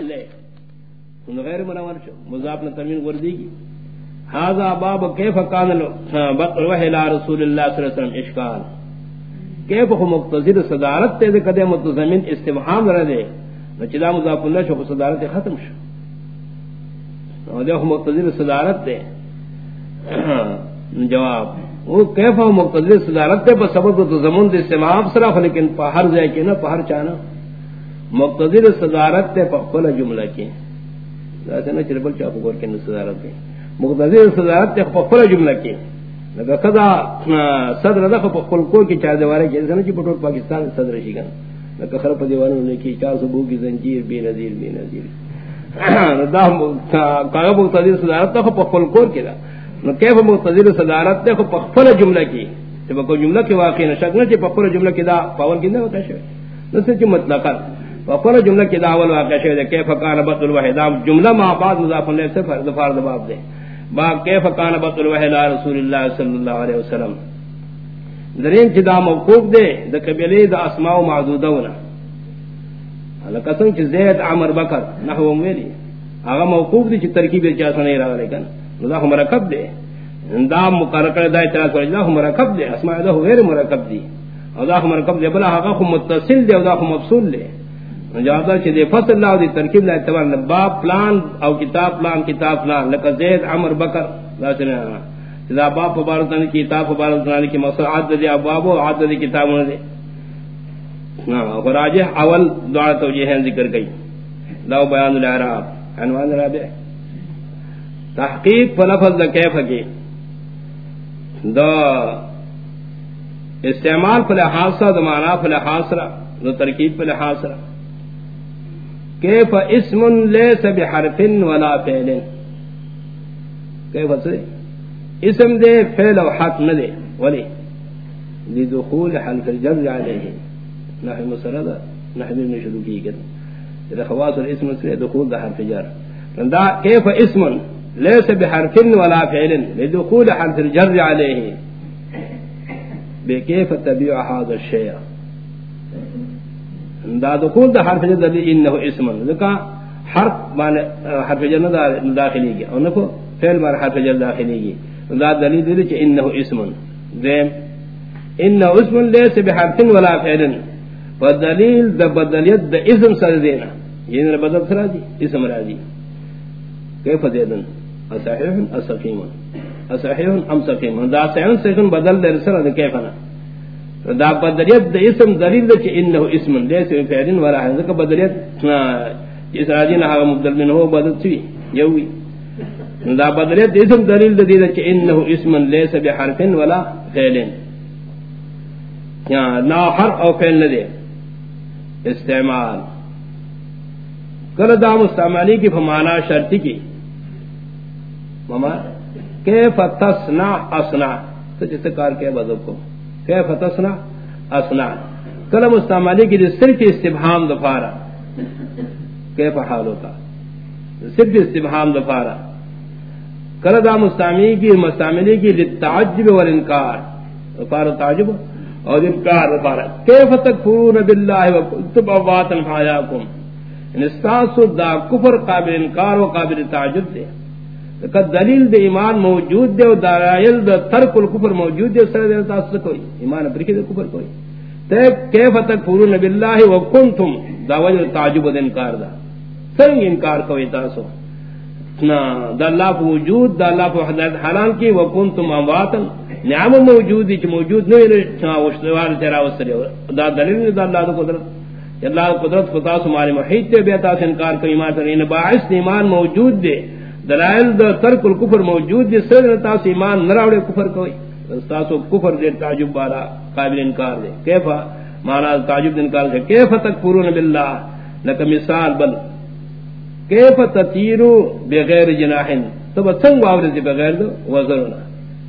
لے۔ غیر منور شو، مضاف نہ ترمین وردی کی هذا باب كيف كان بقر وحي الى رسول الله صلى الله عليه وسلم اشكال كيف هو مقتضی صدارت تے کدے متضمن استفهام رہ دے؟ چدا مضاف اللہ شو صدارت ختم شو۔ اور جو مقتضی صدارت تے جواب۔ وہ کیف ہو مقتضی صدارت تے پر سبب تو زمون دے استعمال صرف، لیکن پہر جائے کہ نہ پہر چانا۔ مقتضی صدارت تے جملہ کی ذات چربل چاپ گور کے صدارت تے مقتضی صدارت تے پر جملہ کی لگا صدر کو کی چار دیوارے سن کی پٹول پاکستان صدر شی گن لگا خر نے کی چار سبو کی زنجیر بے نظیر بے نظیر. دا صدارت تے کو کی نو کیف صدارت تے جملہ کی جملہ کے واقع نہ شک نہ جملہ کی دا پاول کی نہ ہوتا ہے نہ سچ مطلق وقال جملہ کی داول واقع شہد کیف کان بط الوحید جملہ ما بعد مضاف الیہ سے فرض فرض باب دے۔ با کیف کان بط الوحید رسول اللہ صلی اللہ علیہ وسلم؟ درین جدا موقوف دے، دا قبیلی دا اسماء معدودونا اللہ قسم چی زید عمر بکر، نحو میری آغا موقوف دے چی ترکیب چا سنے رہا لیکن۔ دا ہم مرکب دے۔ دا مقرر دا اعتراض کرے دا ہم مرکب دے۔ اسماء دا غیر مرکب دی۔ او دا ہم مرکب دے، بلا آغا خم متصل دے او دا خم مفصول دے۔ جاتا چھ دے فصل اللہ دی ترکیب لا اعتبار باب پلان او کتاب پلان کتاب پلان لکا زید، عمر، بکر، لا چنے ہاں۔ دا باب پبارتانی کی، کتاب پبارتانی کی مقصد عدد دی ابواب و عدد دی کتاب ہونے دے۔ ہاں، راجح اول دعا توجیہ ذکر گئی لو بیان العراب عنوان رابع تحقیق فلفظ دا کیف کی دا استعمال فلحاصہ دا معنی فلحاصرہ دا ترکیب فلحاصرہ کیف اسم لیس بحرف ولا فعل؟ کیف اسم دے فعل و حق نہ دے ولی لدخول حلف الجر علیہ نحو مسرد نحو ابن شروع کی گئے اذا خواص الاسم سے دخول دا حرف جر. دا کیف اسم لیس بحرف ولا فعل؟ لدخول حرف الجر علیہ بے کیف تبیع هذا الشیء دا دخول دا حرف جد دی انہو اسم لکا حرف مان حرف جد داخلی گیا۔ انکو فعل مان حرف جد داخلی گیا۔ دا دلیل دی چھ انہو اسم۔ دیم، انہو اسم لیس بحرف ولا فعل ودلیل دا بدلیت دا اسم سر دینا۔ یہ یعنی بدل سرا دی اسم را دی۔ کیف دیدن؟ اصحیح اصفیم اصحیح ام صفیم دا صحیح سکن بدل در سرا دی کیفنا دا بدریت دا اسم دلیل دا چی انہو اسم لیس فعلن ولا حن ذکر بدریت جس راجین آغا مبدل من ہو بدل چوی، یوی. دا بدریت اسم دلیل دا دی دا چی انہو اسم لے لیس بحرفن ولا فعلن نا حرف او فعل ندے. استعمال. کل دا مستعمالی کی فمانا شرطی کی. مما کیف تصنع اصنع تو جس کار کے بذب کو؟ کیف تصنع؟ اصنع کلم استعمالی کی صرف استبہام دفارا کیف حال ہوتا صرف استبہام دفارا کل دا مستعملی کی مستعملی کی للتعجب والانکار دفارا تعجب اور انکار دفارا کیف تکفرون باللہ وکنتم اواتا فایاکم ان استاسو دا کفر قابل انکار و قابل تعجب دے دلیل دے ایمان موجود دے دلائل دے ترک الکفر موجود دے سر دے تاس کوئی ایمان برکی دے کفر کوئی تے کیف تک تکفرون باللہ وکنتم دا وجہ تعجب دے انکار دا سنگ انکار کوئی تاسو؟ نا دا اللہ پہ وجود دا اللہ پہ وحدت حالان کی وکنتم امواتا نعم موجود دی چھ موجود نہیں چاہ وشتوار تیرا وستری دا دلیل دا اللہ دا قدرت. اللہ قدرت کو تاسو مارے محیط تے بیتا سے انکار کوئی ایمان تر باعث ایمان موجود دے دلائل دا ترک الکفر موجود دی، سر تاس ایمان نراوڑے کفر کوئی تاسو کفر دے تعجب بارا قابل انکار دے۔ کیفا؟ مانا تعجب انکار دے۔ کیفا تکفرون باللہ؟ لکا مثال بل۔ کیفا تتیرو بغیر جناحن تو بسنگ واورد بغیر دو وزرنا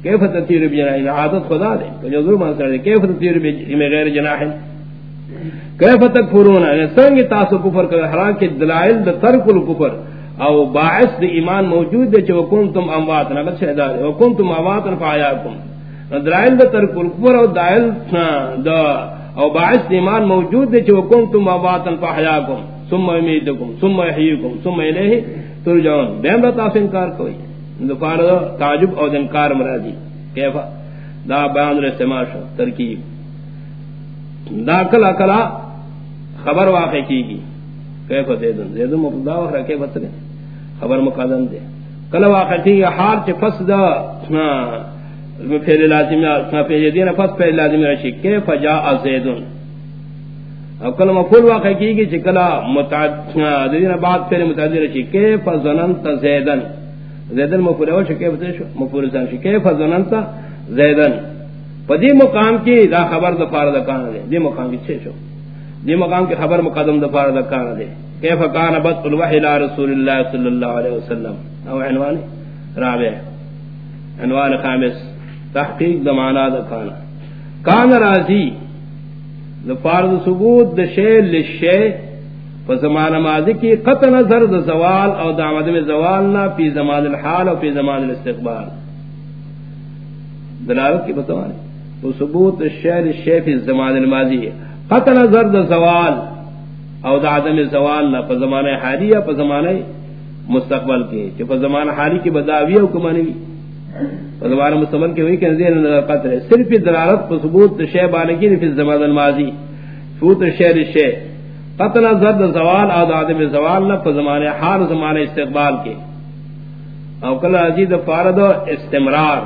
کیفا تتیرو بجناحن عادت خدا دے۔ جو ضرور مانسر دے، کیفا تتیرو بغیر جناحن کیفا تکفرون؟ سنگ تاسو کفر کر حرام کے دلائل دا ترک الکفر۔ او باعث دی ایمان موجود دے چھو کنتم اموات نگت شہدہ دے وکنتم اموات فآیاکم درائل دا ترک الکفر او دائل دا او باعث دی ایمان موجود دے چھو کنتم اموات فآیاکم ثم يميتكم ثم يحييكم ثم اليه ترجعون. بهم بتا انکار کوئی دفار تعجب او انکار مرادی. کیف؟ دا بیان استعمال شو، ترکیب. دا کلا کلا خبر واقع کی گی کیف زیدن زیدن مبدا وخرا کیف تلے خبر مقدم دے۔ کلا واقع کی حال چ فسد پھر لازم پھر دین فس پہ لازم رشی، کیف جاء زیدن اکل مفول واقع کی گی چکلا متعددین بعد پھر متعدد رشی، کیف ظننت زیدن؟ زیدن مفول اول شو کیف شو؟ مفول ثانی شو کیف ظننت زیدن؟ پدی مقام کی دا خبر دفار دکان دے، دی مقام کی چھ شو؟ دی مقام کی خبر مقدم دفار دکان دے. کیف کان بط الوحی لا رسول اللہ صلی اللہ علیہ وسلم؟ او عنوان رابع. عنوان خامس. تحقیق دمانا دکانا کان راضی دفار ثبوت دشے لشے فزمان ماضی کی قط نظر د زوال او دعوت میں زوال نہ فی زمان الحال او فی زمان الاستقبال. دلالت کی بتوانے. وہ ثبوت الشعر الشیف زمان الماضی قط نظر د زوال او د عدم زوال نہ په زمانہ حالی یا په زمانہ مستقبل کے کہ په زمانہ حالی کی بداوی او کمانی په زمانہ مستقبل کے ہوئی کہ زیر نظر قطر صرف دلالت په ثبوت شے بالگی فی زمان الماضی. ثبوت الشعر الشیف قط نظر د زوال او د عدم زوال نہ په زمانہ حال زمانہ استقبال کے او کل عزیز فارد استمرار.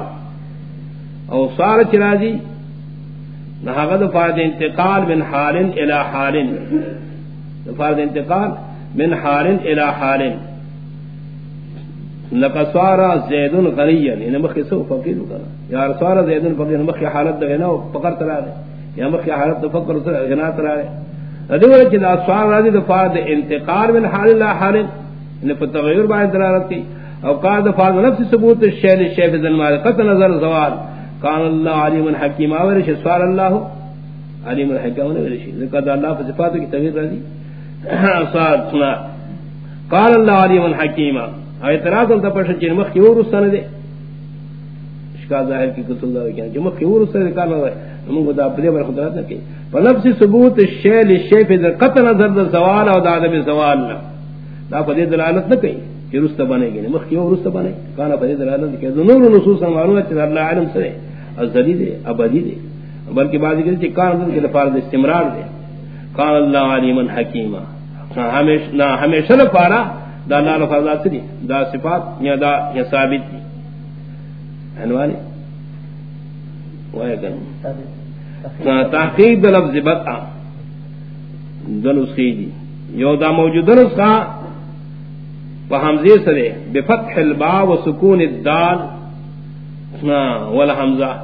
او سار چرازی نحقد فارد انتقال من حال الى حال. فارد انتقال من حال الى حال. لقصارا زیدن غریا یعنی مخی سو فقیر کنا یا رسارا زیدن فقیر مخی حالت غنا و فقر ترا دے یا مخی حالت فقر غنا ترا دے ادو کہ سوال راضی دفار انتقال من حال الى حال. یعنی ان فتغیر بعد دلالت کی او قال دفار نفس ثبوت الشیل الشیف ذن مال قط نظر زوال. کان اللہ علیم حکیم اورش سوال اللہ علیم الحکیم اورش ذکر اللہ في صفات کی تغیر راضی صاد سنا. قال اللہ علیم الحکیم اعتراض ان تپش چن مخ کی اور سن دے اشکا ظاہر کی کتب دا کہ جو مخ کی اور سن کار نہ من کو دا پدے بر خدرت نہ کہ فنفس ثبوت الشیل الشیف ذ قط نظر زوال او عدم زوال دا پدے دلالت نہ کہیں کہ رست بنے گی مخ کی اور رست بنے کانا پدے دلالت کہ نور نصوص معلومات اللہ علم سے ازلی دے ابدی دے بلکہ بعض کہتے کہ کان دن کے لفظ استمرار دے قال اللہ علیم حکیم ہمیشہ نہ ہمیشہ نہ پارا دا اللہ لفظات دی؟ دا صفات یا دا یا ثابت دی. عنوان وای کن تحقیق لفظ بطع. دن اس کی دی یو دا موجود نسخہ وحمزے سرے، بفتح البا و سکون الدال. والحمزہ.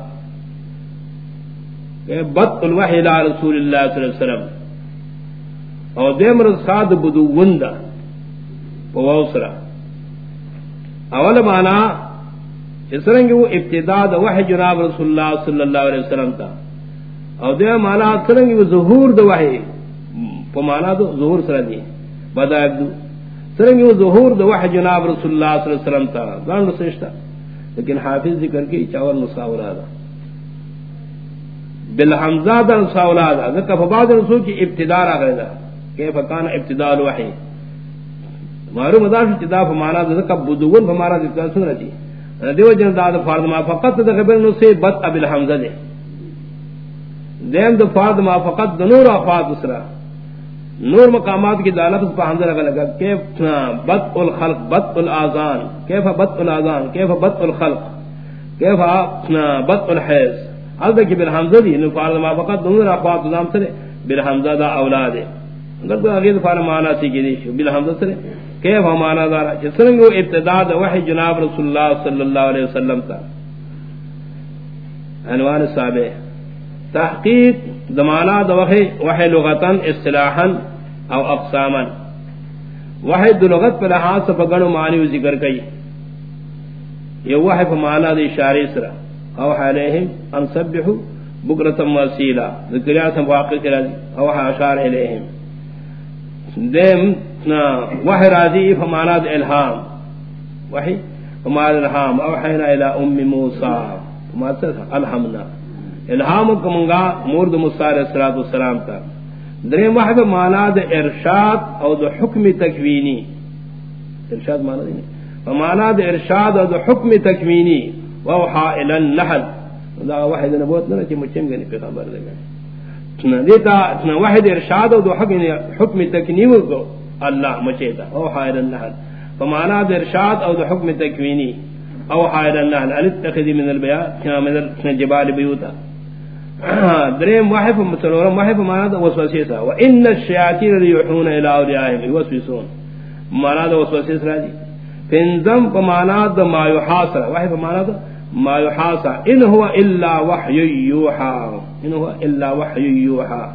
بط الوحی الى رسول اللہ صلی اللہ علیہ وسلم. اور دیم رسخاد بدو وندا. ووسرا اول مانا اس رنگ وہ ابتداء دا وحی جناب رسول اللہ صلی اللہ علیہ وسلم تا. اور دیم مانا سرنگ وہ ظہور دا وحی. پا مانا دو ظہور سرا دی. بدا ابدو. سرنگ ظہور دا وحی جناب رسول اللہ صلی اللہ علیہ وسلم تا. دان رسشتا لیکن حافظ ذکر کی چاول مساورا دا. بالحمزہ دا نصاولا دا. ذکر فباد رسول کی ابتدار آگرے دا. کیف کان ابتداء الوحی. معلوم دا ابتداء فمانا دا ذکر بدون فمانا دا سن رہتی دیو جن دا دا فارد ما فقط دا خبر نصی بط اب الحمزہ دے. دیم دا فارد ما فقط دا نور آفات اسرا نور مقامات کی دالت پا حمزہ لگا لگا، کیف بط الخلق بط الازان کیف بط الازان کیف بط الخلق؟ کیف بط الحیز حضرت کی بالحمزہ دی انہوں ما فقط دنور اخوات نام سرے بالحمزہ دا اولاد ہے۔ اگر کوئی اگید فارد مانا سیکی دی شو بالحمزہ سرے۔ کیف مانا دارا؟ چھ سرنگو ابتداء دا وحی جناب رسول اللہ صلی اللہ علیہ وسلم تا۔ عنوان صحابے تحقیق دمانا دا وحی وحی لغتا او اقساما۔ وحی دو لغت پر لحاظ سفا گنو معنی و ذکر کئی۔ یہ وحی پر مانا دا اشاری سرہ اوحى اليهم ان سبحوا بكره واصيلا ذكر اسم واقع كده اوحى اشار علیہم۔ دیم اليهم دم وحي راضي فمعنى الالهام وحي فمعنى الالهام اوحينا الى ام موسیٰ۔ موسى ما الهمنا الهام كمغا مورد موسى عليه الصلاه والسلام تا. درے محب مانا د ارشاد او د حکم تکوینی. ارشاد مانا دی مانا د ارشاد او د حکم تکوینی. ووحا الى النحل. دا واحد نبوت نہ کہ مچم گنی پیغمبر دے گئے دیتا واحد ارشاد او د حکم حکم تکوینی کو اللہ مچیتا ووحا الى النحل. فمانا د ارشاد او د حکم تکوینی. اوحا الى النحل. الاتخذ من البيات من الجبال بيوتا دریم واحد مسلور واحد مانا دا وسوسه سا و ان الشیاطین یحون الى اولیاءهم وسوسون مانا دا وسوسه سا دی فنزم پمانا دا ما یحاصر واحد مانا دا ما یحاصر ان هو الا وحی یوحا. ان هو الا وحی یوحا.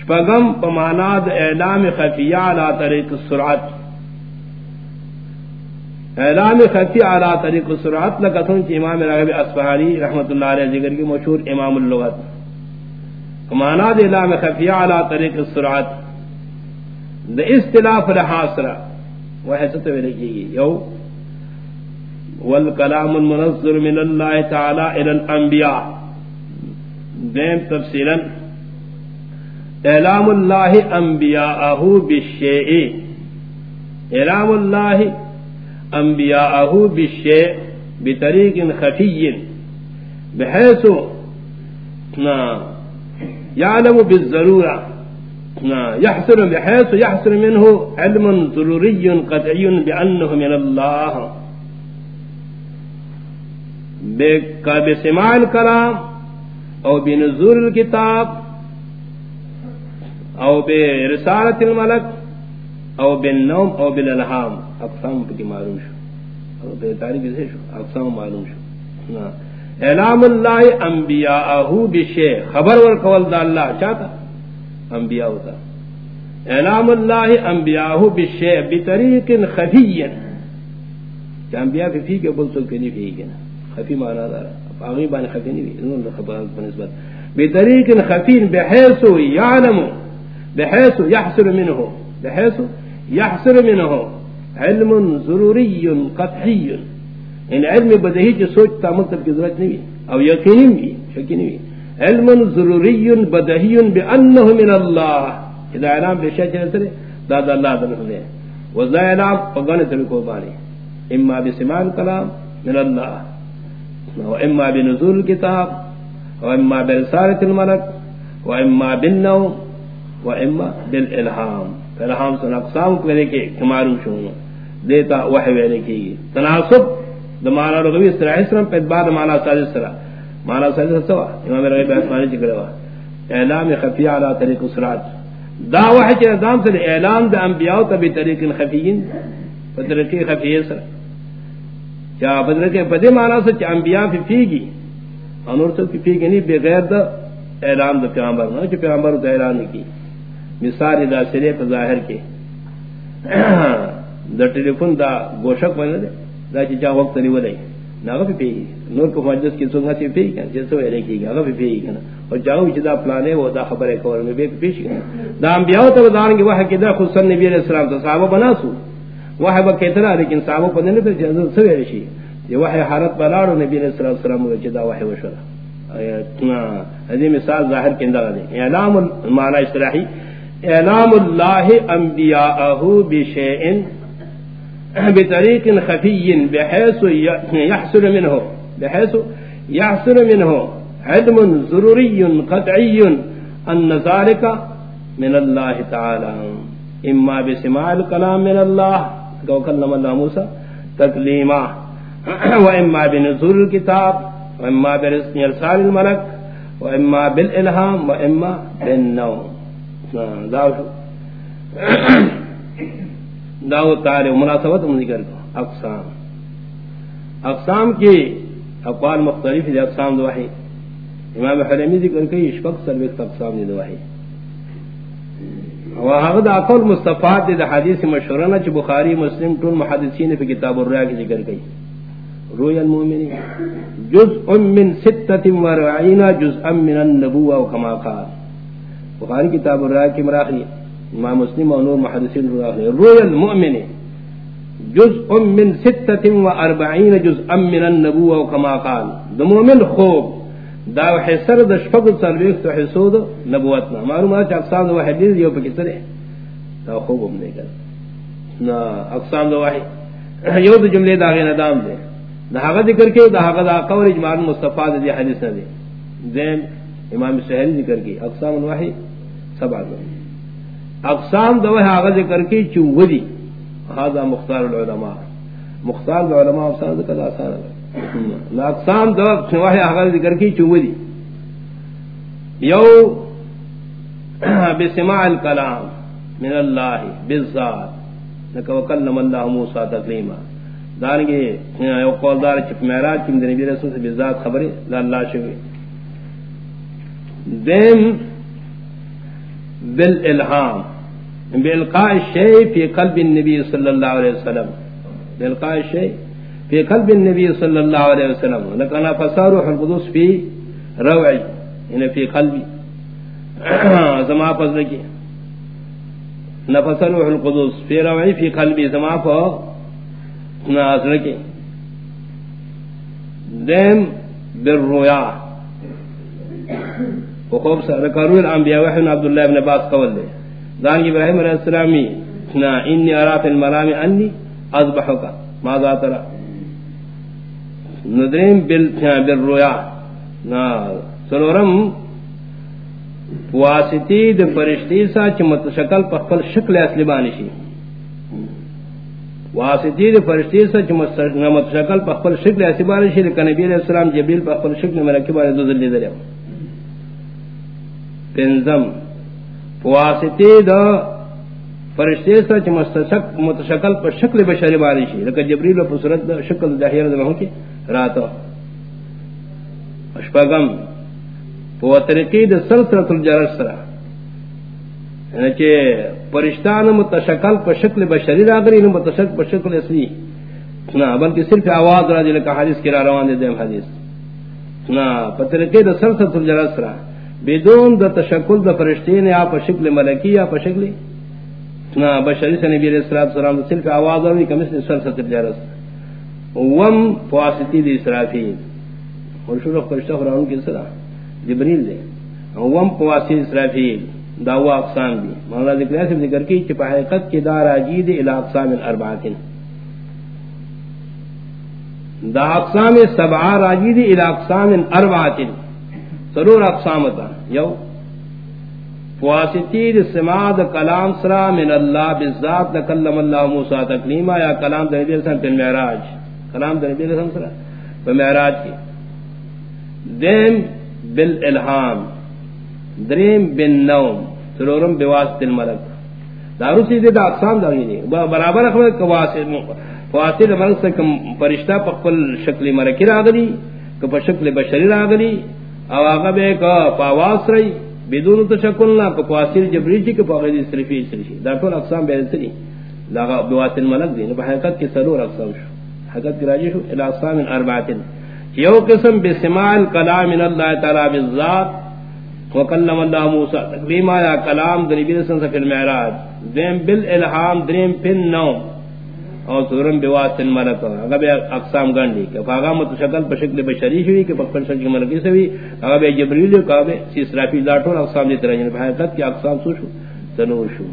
شپغم پمانا دا اعلام خفیہ علی طریق السرعت اعلام خطی علی طریق السرعت لکتن چی امام راغب اصفحانی رحمت اللہ علیہ ذکر کی مشہور امام اللغت. مانا دے اعلام خفی علی طریق السرعت دا استلاف لحاصر وہ حسط میں لکھی گی یو، والکلام المنظر من اللہ تعالی الى الانبیاء. دیم، تفصیلا، اعلام اللہ انبیاءہو بالشیئی اعلام اللہ انبیاءه بالشيء بطريق خفي بحيث يعلم بالضرورة. يحصل بحيث يحصل منه علم ضروري قطعي بأنه من الله بسماع الكلام او بنزول الكتاب او برسالة الملك او بالنوم او بالالهام اقسام کی معلوم شو۔ او تعریف سے شو۔ اقسام معلوم شو۔ اعلام اللہ انبیاء بشے۔ خبر ور قول دا اللہ چاہتا۔ انبیاء ہوتا۔ اعلام اللہ انبیاء بشے بطریق خفی کہ انبیاء فی فی کے بلتو کے نہیں فی کے خفی مانا دارا۔ آغی بانی خفی نہیں بھی انہوں نے خبران بنسبت بطریق خفی بحیث یعلم بحیث یحصر منہو۔ بحیث یحصر منہو۔ علم ضروری قطعی ان علم بدہی جو سوچتا مکتب کی ضرورت نہیں او یقینی بھی شکی نہیں علم ضروری بدہی بانہ من اللہ اذا اعلام بے شک سرے داد اللہ دن دے وذا اعلام پگنے تے کو بانی اما بسمان کلام من اللہ و اما بنزول کتاب. و اما برسالة الملک. و اما بالنوم. و اما بالالہام الہام سن اقسام کو لے کے معلوم شو دیتا وحی ویلے کی تناسب دمانا رغوی سرا اسرم پید بعد مانا سادس سرا۔ مانا سادس سوا، امام رغوی بحثمانی چکر ہوا اعلام خفی علا طریق سرات دا وحی چی نظام سر، اعلام دا انبیاء تبی طریق خفیین فترقی خفی سرا چا فترقی پدی مانا سر چا انبیاء فی فی گی انور سر فی فی گی نہیں بغیر دا اعلام دا پیامبر نا چی پیامبر دا اعلان کی مثال دا سرے ظاہر کے۔ دا ٹیلیفون دا گوشک بنے دے دا چی چا وقت نہیں ودائی ناغا پی پیگی نور کو مجلس کی سنگا سی پیگی کنا جیسے وہ کی گی آغا پی پیگی کنا اور جاؤ چی دا پلانے وہ دا خبر ہے کور میں بے پیشی کنا دا انبیاء تا بدارن کی وحی کی دا خصوصا نبی علیہ السلام تا صحابہ بنا سو وحی با کہتنا لیکن صحابہ پا دنے تا جنزل سوی رشی یہ وحی حالت بلارو نبی علیہ السلام چی دا وحی وشورا هذه مثال ظاہر ظاهر كندا غادي اعلام المعنى اصطلاحي اعلام الله انبياءه بشيء بطريق خفي بحيث يحصل منه، بحيث يحصل منه علم ضروري قطعي أن ذلك من الله تعالى. إما بسماع الكلام من الله كو كلم الله موسى، تكليما. وإما بنزول الكتاب، وإما برسال الملك، وإما بالإلهام، وإما بالنوم. داو داو تارے مناسبت من ذکر کو اقسام. اقسام کی اقوال مختلف ہے اقسام دو ہے امام حرمی ذکر کئی اشفق سرویت اقسام دی دو ہے وہاں اقول مصطفیٰ دی دا حدیث مشہورنا چی بخاری مسلم طول محدثین فی کتاب الریا کی ذکر کئی. روی المومنی جزء من ستت ورعین جزء من النبوة وکما قال. بخاری کتاب الریا کی مراخی. ما مسلم و نور محدثین روی المؤمن جزء من ستة و اربعین جزءا من النبوة کما قال. دا مومن خوب، دا حسر د شپږ څلويخ ته حسود نبوت نه معلومات چې اقسام د واحد دی یو پکې سره دا خوب هم نه کړ نا، اقسام د واحد. یو د جمله دا غي ندام دی دا هغه ذکر کې دا هغه دا قول اجماع مصطفی د حدیث نه دی امام سہری ذکر کی، اقسام الواحد سبع اقسام دو ہے ذکر کی چودی هذا مختار العلماء. مختار العلماء اقسام ذکر آسان ہے اقسام دو شواہ اغل ذکر کی چوبدی یو بسماع الکلام من اللہ بالذات. لکہ وکلم اللہ موسیٰ تکلیما دارنگے یو قول دار چپ میراج کم دنی بی رسول سے بالذات خبری لاللہ شوی. دیم بالالہام بالقاء الشیء فی قلب النبی صلی اللہ علیہ وسلم. بالقاء الشیء في قلب النبي صلى الله عليه وسلم. لكن فصار روح القدس في روعي. هنا في قلبي. زما فضل کی نفس روح القدس في روعي في قلبي. زما فو ناظر کی دیم بالرؤيا وخوب سرکارو الانبیاء وحی عبد الله بن عباس قول دے. دان ابراہیم علیہ السلامی، نا، انی ارا فی المرام انی اذبحک. ماذا ترى ندریم بل بل رویا. نا، سلورم، واسطی د فرشتی سا چ متشکل پخپل شکل اصلی بانشی واسطی د فرشتی سا چ متشکل پخپل شکل اصلی بانشی لکہ نبی علیہ السلام جبریل پخپل شکل مرکب بانی دو ذلی دریا پنزم واسطی د فرشتے سا چ متشکل پر شکل بشری بانشی لکہ جبریل پر صورت دا شکل دہیر دمہوں کی راتو اشپاگم. پو طریقی دا سلسلت الجرس سرا. یعنی چے پرشتان متشکل پر شکل بشری راگری نو متشکل پر شکل اصلی نا، بلکہ صرف آواز را جلکہ حدیث کرا روان دے دیم حدیث. نا پا دا سلسلت الجرس سرا. بدون دا تشکل دا فرشتین یا پا شکل ملکی، یا پا شکل نا بشری سے نبی علیہ السلام صرف آواز را جلکہ مثل سلسلت الجرس سرا وم فواسطی دی اسرافیل. اور شروع فرشتہ قرآن کی سرا جبریل دے وم فواسطی اسرافیل. دعوا اقسام دی مولانا ذکر ایسے ذکر کی چپا حقیقت کی دار آجید الى اقسام الاربعاتن دا اقسام سبعہ راجید الى اقسام الاربعاتن ضرور اقسام تا یو، فواسطی دی سماع دا کلام سرا من اللہ بالذات لکلم اللہ موسیٰ تکلیمہ یا کلام دا نبی رسان پن معراج کلام در نبی رسم سرا. بمعراج کی. دیم بالالہام. دریم بالنوم. سرورم بواسط الملک. دارو سیدے دا اقسام داری نہیں برابر اخبر کواسط فواسط الملک سے کم پرشتہ پقبل شکل مرکی را راگلی کپا شکل بشری راگلی او آقا بے کا پاواس رئی بدون تشکلنا کپواسط جبریل چی کپا غیدی صرفی صرفی دا کل اقسام بیدسری لگا بواسط الملک دی. نبا حقیقت کی سرور اقسام شو. حقیقت حضرت گراجی شو، الى اقسام اربعتن یو قسم بسماع الکلام من اللہ تعالی بالذات، وکلم اللہ موسیٰ. تقریما یا کلام در نبی رسن سے فی المعراج. دیم بالالحام دریم پن نوم اور سورم بواسط الملک اگر بے اقسام گنڈی کہ فاغا متشکل پر بشری ہوئی کہ پکل شکل ملکی سے ہوئی اگر بے جبریل کہ بے سیسرافی لاٹون اقسام دیتے رہے ہیں حقیقت کی اقسام سو شو؟ تنور شو؟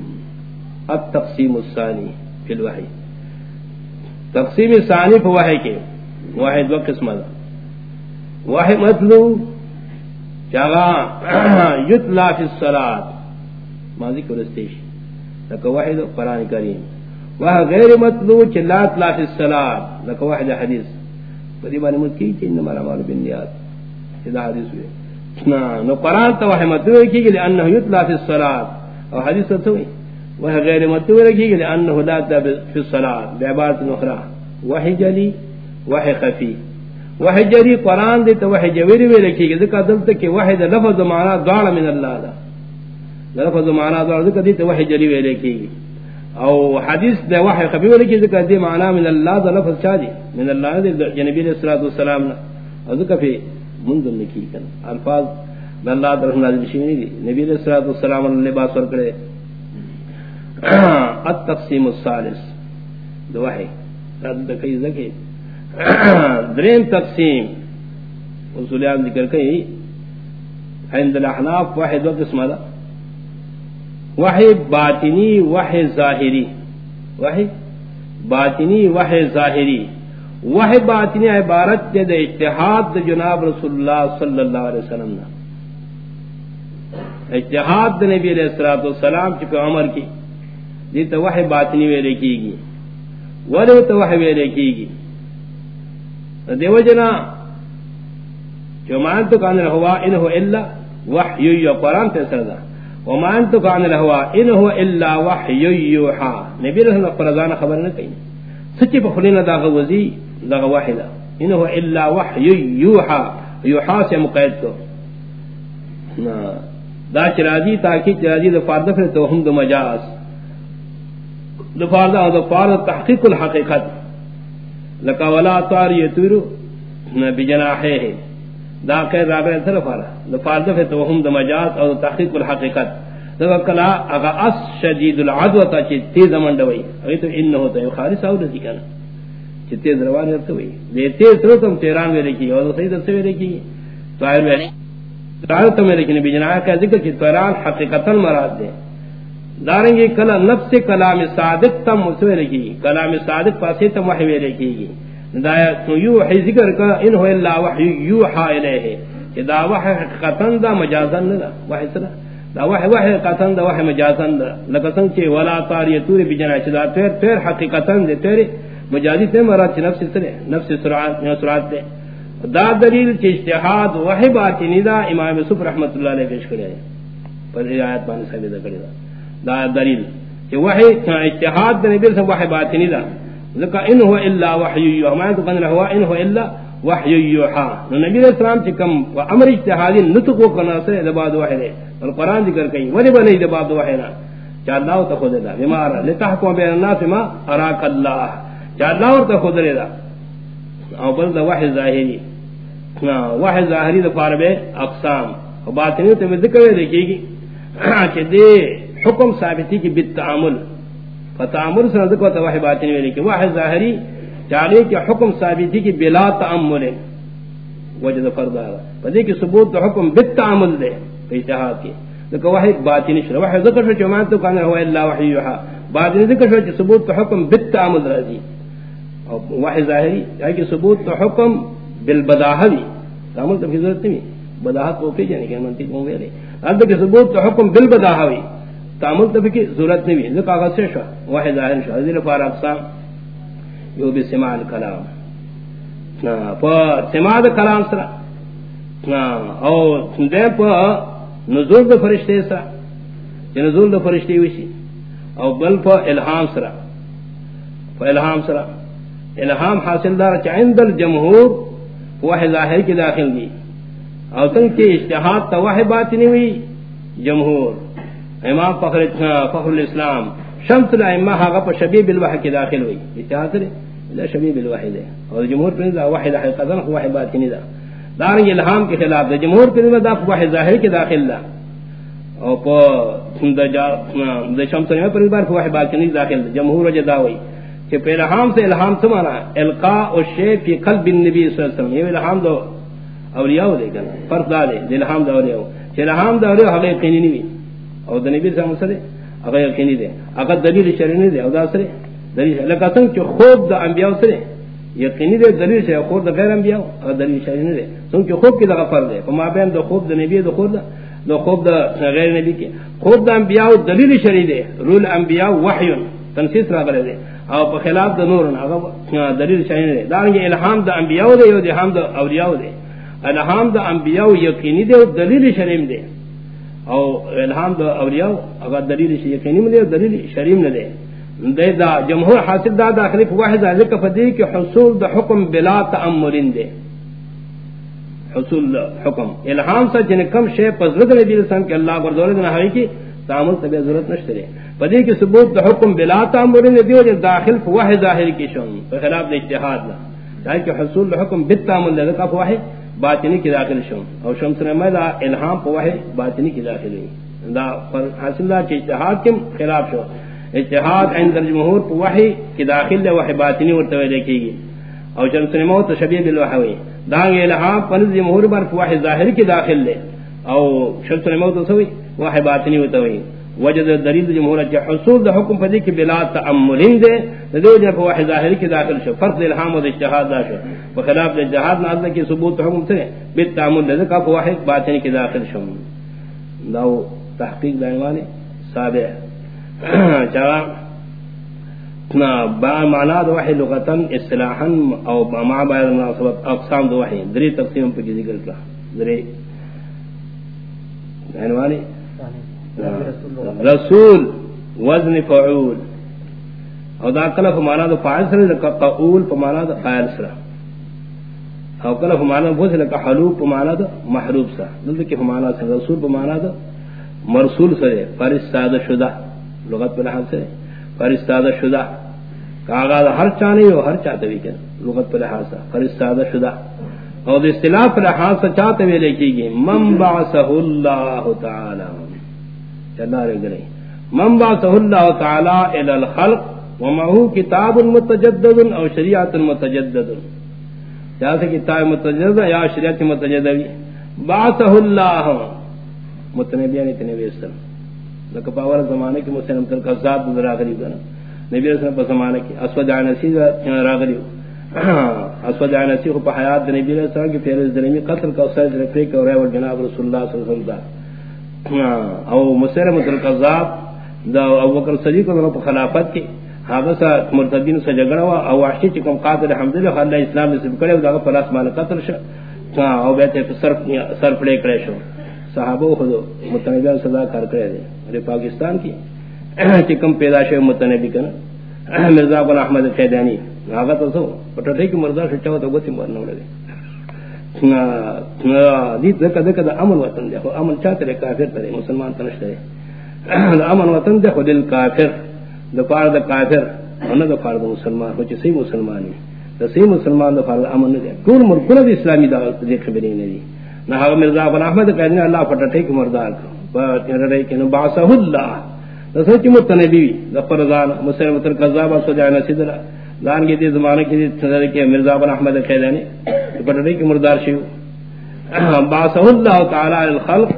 التقسیم الثانی فی الوحی. تقسیم ثانی پہ وحی کے وحی دو قسم دا وحی مطلو چاگا یتلا فی الصلاة. ماضی کو رستیش لکا وحی دو قرآن کریم. وحی غیر مطلو چلا تلا فی الصلاة لکا وحی حدیث. فدی بانی مت کی چی انما رمال بن نیاد چیدہ حدیث ہوئے نو قرآن تا وحی مطلو کی گلی انہو یتلا فی الصلاة. او حدیث تو ہوئی وہ غیر متو رکھی کہ انه لا تب في الصلاه بعبارت اخرى وحي جلی وحي خفي وحي جلی قران دے تو وحي جوری وی رکھی کہ ذکر دلتے کہ وحي دا لفظ معنی گال من اللہ دا لفظ معنی دا ذکر دی تو وحي جلی وی رکھی او حدیث دا وحي خفي وی رکھی ذکر دی معنی من اللہ دا لفظ چا دی؟ من اللہ دے نبی علیہ الصلوۃ والسلام او ذکر فی منذ لکھی کن الفاظ اللہ دا در نازل شینی دی۔ نبی علیہ الصلوۃ والسلام نے لباس ور کرے۔ التقسیم الثالث۔ دوحی رد کئی زکی درین تقسیم۔ اصولیان ذکر کئی۔ عند الاحناف واحد دو قسم دا۔ وحی باطنی، وحی ظاہری۔ وحی باطنی، وحی ظاہری۔ وحی باطنی عبارت دے دے اجتحاد دے جناب رسول اللہ صلی اللہ علیہ وسلم نا اجتحاد دے نبی علیہ السلام چکے عمر کی۔ دیتا وحی باطنی ویلے کی گی۔ ولے تو وحی ویلے کی گی۔ دیو جنا، جو مان تو کان رہوا ان ہو الا وحی یو قران تے سردا ومان تو کان رہوا ان ہو الا وحی یوحا نبی رسول اللہ فرزان خبر نہ کہیں سچے بخلینا دا غوزی دا واحدہ ان ہو الا وحی یوحا یوحا سے مقید کو دا چرادی تاکہ چرادی دا فارد فر توہم دا مجاز. دا فارد دا فارد تحقیق الحقیقت لکا ولا طار یتورو بجناحے ہے دا قید رابع طرف آرہا دا فاردف تو ہم دا اور تحقیق الحقیقت. دا کلا اگا اس شدید العدوتا چی تیز امندوئی اگی تو ان ہوتا ہے خارس آو رسی کنا چی تیز روانی رفتا ہوئی. دے تیز رو تم تیران میں رکی اور صحیح در سے میں رکی تو آئر میں تیران تم میں رکی نبی جناح کا ذکر چی تیران حقیقتا مراد دے. دارنگی کلا نفس کلام صادق تم مسوے رکی کلام صادق پاسی تم وحی میں رکی گی دایا یو حی ذکر کا ان ہو الا وحی یوحا الیہ۔ کہ دا وحی حقیقتاً دا مجازن دا۔ وحی سنا دا وحی وحی حقیقتاً دا وحی مجازن دا۔ لکسن چی ولا طاری توری بجنا چی دا تیر تیر حقیقتاً دے تیرے۔ مجازی تے مراد چی نفس سرے نفس سرعات سرعات دے۔ دا دلیل چی اجتحاد وحی باتی ندا امام صف رحمت اللہ علیہ پیش کرے۔ پر آیت بانی صحیح دا کرے دا دا دلیل۔ چی وحی اجتحاد دا نبیل سے وحی باتی ندا ذکا ان هو الا وحی یوحا، ما تو قدر ہوا ان هو الا وحی یوحا۔ نبی علیہ السلام چکم و امر اجتحادی نتقو کنا سے دباد وحی دے۔ القرآن ذکر کئی ولی بنی دباد وحی نا۔ چا اللہ تا خود دا بیمارا لتحکم بین الناس ما اراک اللہ۔ چا اللہ تا خود دا۔ او بل دا وحی ظاہری۔ وحی ظاہری دا فاربے اقسام۔ و باطنی تو ذکر دیکھے گی چا دے حکم ثابتی کی بالتعامل۔ فتعامل سے نزد کو توحی باطنی میں لکھے۔ واحد ظاہری چاہیے کہ حکم ثابتی کی بلا تعمل۔ وجد فرد آرہا فدی کی ثبوت حکم بالتعامل دے۔ اتحاد کی۔ لکہ واحد باطنی شرح واحد ذکر شو چمان تو کانا ہوا اللہ وحی یوحا۔ باطنی ذکر شو ثبوت حکم بالتعامل رضی۔ واحد ظاہری چاہیے کہ ثبوت حکم بالبداہوی تعامل تو ضرورت نہیں۔ بداہت کو کہ جانے کہ منطق ہوں گے۔ اب کہ ثبوت حکم بالبداہوی تعمل تب کی ضرورت نہیں ہے کاغذ سے شو؟ واحد ظاہر شو. حضر فار اقسام یو بھی سماع کلام. سماع کلام سرا اور دے پا نزول دا فرشتے سرا کہ نزول دا فرشتے وشی اور بل پا الہام سرا پا الہام سرا الہام حاصل دار چاہند الجمہور واحد ظاہر کی داخل دی اور تن کے اشتہاد تا واحد بات نہیں ہوئی جمہور امام فخر فخر الاسلام. شمس الائمہ ہاگا پر شبیب بالوحی کی داخل ہوئی اتحاد رہے لا شبیب بالوحی دے اور جمہور پر نظر واحد حقیقتاً واحد بات کی نظر دارنگ الہام کے خلاف دے جمہور پر نظر دا واحد ظاہر کی داخل ده. او دا اور پا شمس الائمہ پر نظر واحد بات کی نظر داخل دا جمہور و جدا ہوئی کہ پہ الہام سے الہام سمانا القاء و شیع فی قلب النبی صلی اللہ علیہ وسلم. یہ الہام دو اولیاء دے کنا فرق دا دے الہام دا اولیاء. کہ الہام دا اولیاء حقیقی نہیں او د نبی صلی سره هغه یقیني دي هغه دلیل شرعي نه دي او دا سره. دلیل لکه څنګه چې خوب د انبیاء سره. یقیني دي دلیل شرعي. خوب د غیر انبیاء او دلیل شرعي نه دي څنګه خوب کې دغه فرق دی. په مابین د خوب د نبی د خوب د خوب د غیر نبی کې. خوب د انبیاء دلیل شرعي دي رول انبیاء وحی تنسیس راغلی دی. او په خلاف د نور هغه دلیل شرعي نه دي دا الهام د انبیاء دی او د الهام د اولیاء دی. الهام د انبیاء یقیني دی او دلیل شرعي دی. او الہام دو اولیاء، اگر دلیل شی یقینی ملے، دلیل شریم نہ دے دے دا جمہور حاصل دا داخلی واحد ذکر فدی کہ حصول دا حکم بلا تامل دے. حصول دا حکم. الہام سے جن کم شے پزرد نبی سن کہ اللہ پر دولت نہ ہوئی کی تعامل سے ضرورت نشتے دے. فدی کہ ثبوت دا حکم بلا تامل دے دیو جن داخل واحد ظاہر کی شون. خلاف دے اجتہاد نہ کہ حصول دا حکم بالتامل دے کا واحد باطنی کی داخل شو او شمس رحمہ دا الہام پہ وحی باطنی کی داخل ہوئی. دا پر حاصل دا چی اتحاد کم خلاف شو. اتحاد عند الجمہور پہ وحی کی داخل دے وحی باطنی ورطوے دیکھے گی او شمس رحمہ تو شبیہ بالوحی ہوئی دانگ الہام پنز جمہور بار پہ وحی ظاہر کی داخل دے. او شرط الموت سوی وحی باطنی ہوتا ہوئی. وجد دلیل جمہورہ کہ حصول دا حکم پدی کی بلا تعملین دے دو جب وحی ظاہری کی داخل شو فرق دے الہام و اجتحاد دا شو۔ بخلاف دے نازل کی ثبوت حکم سے بیت تعمل دے دکا وحی باطنی کی داخل شو۔ داو تحقیق دائنوانی سابع۔ چاہا با معنی دو وحی لغتا اصلاحا او مع باید مناسبت اقسام دو وحی۔ دری تقسیم پر کی ذکر کلا۔ دری عنوانی رسول، وزن فعول. او دا کلف مانا دا فاعل سر لکا قعول پا مانا دا قائل سر او کلف مانا بہت لکا حلوب پا مانا دا محروب سر دلتا کی مانا سر رسول پا مانا دا مرسول سر فرستاد شدہ لغت پر لحاظ سے فرستاد شدہ کاغا دا ہر چانے ہو ہر چاہتے بھی کن لغت پر لحاظ سے فرستاد شدہ اور اصطلاح پر لحاظ سے چاہتے ہوئے لکھی گی من بعثہ اللہ تعالی. چلا رہ گئی من بعثہ اللہ تعالی الى الخلق ومعه کتاب متجدد او شریعت متجدد. جیسے کتاب متجدد یا شریعت متجدد. بعثہ اللہ متنبی یعنی تنبی لکہ پاور زمانے کی مسلم تر کا ذات ذرا غریب ہے نبی اسلام پر زمانے کی اسود عنسی ذرا غریب اسود عنسی کو حیات نبی علیہ السلام کی پہلے زمین قتل کا اسد رفیع کا اور جناب رسول اللہ صلی اللہ علیہ وسلم او مسلم القذاب دا ابو بکر صدیق کو خلافت کی حادثہ مرتدین سے جھگڑا ہوا او وحشی چکم قاتل الحمدللہ اللہ اسلام سے کرے دا پلاس مال قتل شو او بیت صرف صرف لے کرے شو. صحابہ خود متنبی صدا کر کرے دے پاکستان کی چکم پیدا شو متنبی کنا مرزا غلام احمد قیدانی آگا تو سو پٹھے کی مردا سچا تو گتی مرنا لگے دی دکا دکا دا امن وطن دے امن چاہتے رے کافر ترے مسلمان تنشتے رے امن وطن دے خود کافر، دا پار دا کافر انہ دا پار دا مسلمان ہو چی مسلمانی دا سی مسلمان دا پار دا امن دے۔ کور مرکل دا اسلامی دا دیکھ خبری نہیں نہ مرزا بن احمد کہنے اللہ پٹھے کی مردا کو رے کہ باسہ اللہ۔ دا سچ متنبی دا فرزان مسلم تر کذاب سجانا سدرا دان کی دی زمانے کی صدر کے مرزا بن احمد خیلانی پٹڑی کی مردار شیو۔ باسہ اللہ تعالی الخلق۔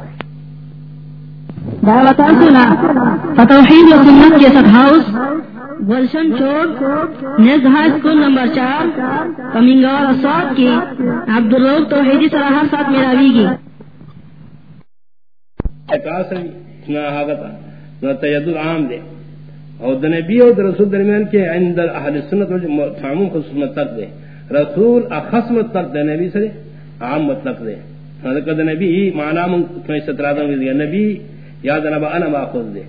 دعوتان سنا فتوحید و سنت کے ساتھ ہاؤس گلشن چوک نیز ہائی اسکول نمبر چار کمنگار اسواد کی عبدالروق توحیدی سراہر ساتھ میرا نا حاغتا نا تیدد عام دے۔ اور نبی اور رسول درمیان کے عند اہل سنت تعموم خصوص مطلق دے رسول اخص مطلق دے نبی سے عام مطلق دے حضرت نبی معنی من سترادم دے نبی، یا ذنب انا ماخذ دے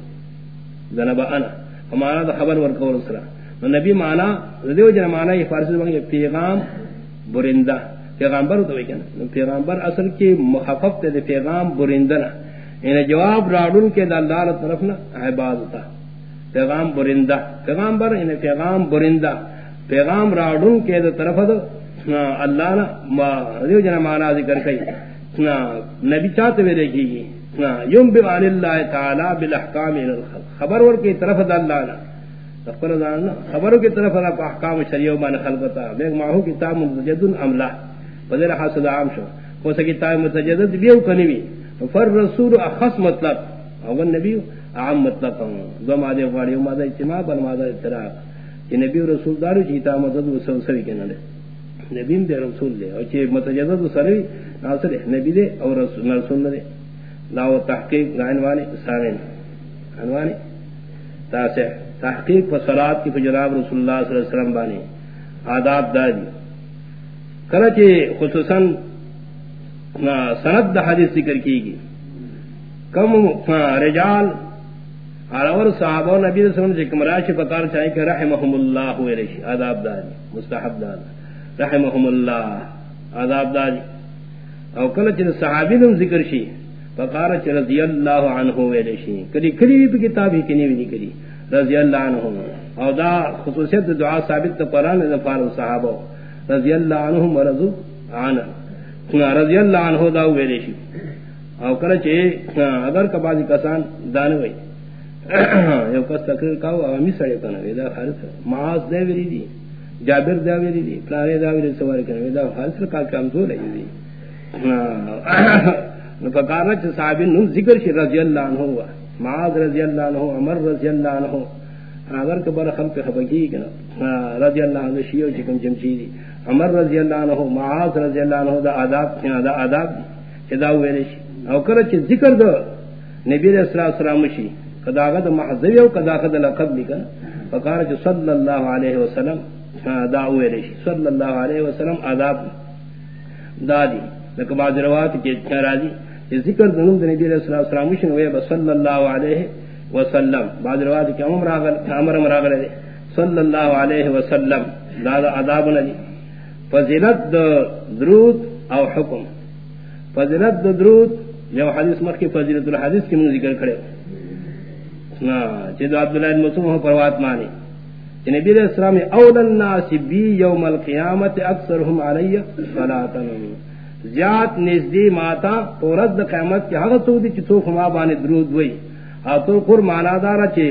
ذنب انا. ہمارا دا خبر ورکور اسرا نبی معنی دیو جن معنی یہ فارسی زبان پیغام برندہ پیغامبر تو کہنا پیغامبر اصل کی مخفف دے پیغام برندہ انہیں یعنی جواب راڑن کے دلدار طرف نہ عبادتہ پیغام برندہ. پیغام بر انہیں پیغام برندہ. پیغام راڑن کے دو طرف دو اللہ نا ریو جنا مانا ذکر کئی. نبی چاہتے ہوئے دیکھی گی. یم بی بوال اللہ تعالی بالاحکام خبر ور کی طرف دا اللہ نا. تخبر دانا خبروں کی طرف دا احکام شریعہ مان خلقتا بیگ ماہو کتاب متجد عملہ فضل حاصل عام شو. کو سا کتاب متجدد بیو کنیوی فر رسول اخص مطلب. اول نبی عام مطلب ہوں۔ دو مادے غاڑی مادہ اجتماع، بل مادہ اتراق کہ نبی و رسول دارو چیتا مدد و سو سوی کے نلے۔ نبی دے رسول دے، اور چی متجدد و سروی ناصر نبی دے اور رسول دے۔ لاو تحقیق عنوانی سامن۔ عنوانی؟ تاسع۔ تحقیق فصلات کی فجراب رسول اللہ صلی اللہ علیہ وسلم بانی۔ آداب دادی۔ کلچے خصوصاً سند دا حدیث ذکر کی گی۔ کم رجال اور صحابہ نبی رسول اللہ جکم راش پکار چاہے کہ رحمہم اللہ ہوئے رشی آداب داری، مستحب دار رحمہم اللہ، آداب داری۔ او کل چل صحابی دن ذکر شی، پکار چل رضی اللہ عنہ ہوئے رشی کلی کلی بھی پہ کتاب ہی کنی بھی نہیں کلی رضی اللہ عنہ۔ او دا خصوصیت دعا ثابت قرآن دفار صحابہ، رضی اللہ عنہم ورضو عنہ رضی اللہ عنہ دا ہوئے رشی او کل چے اگر کبازی کسان دان یو کس تقریر کاو امی سڑے کنا ویدا خالص معاذ دے very the, Jabir they very دی پلانے دا ویری سوار کنا ویدا خالص کا کام تو لئی دی۔ فکارا چ صحابی نو ذکر شی رضی اللہ عنہ ہوا۔ معاذ رضی اللہ عنہ، عمر رضی اللہ عنہ۔ اگر کے بر خلق خبگی کنا۔ رضی اللہ عنہ شیو چکم جمشی دی۔ عمر رضی اللہ عنہ، معاذ رضی اللہ عنہ، دا آداب کنا دا آداب چ دا ویلش او کر چ ذکر دو نبی علیہ الصلوۃ والسلام شی۔ کدا غد محذوی او کدا لقب لکا فکارا چ صلی اللہ علیہ وسلم دا ویلش صلی اللہ علیہ وسلم آداب. دادی لکہ بعض روایت کے راضی ذکر دنوں نبی علیہ الصلوۃ والسلام مشن ہوئے صلی اللہ علیہ وسلم. بعض روایت کہ عمر راغل، عمر مراغل صلی اللہ علیہ وسلم. دادا عذاب نجی فضیلت درود او حکم. فضیلت درود جو حدیث مخ کی فضیلت الحدیث کی من ذکر کھڑے نا چیز عبداللہ بن مسعود ہو پروات مانی۔ کہ نبی علیہ السلام اول الناس بی یوم القیامت اکثرهم علی صلاۃ زیاد نزدی ماتا پورد قیامت کی حق تو دی چتو خما بانے درود وئی۔ تو قر مانا دارا چے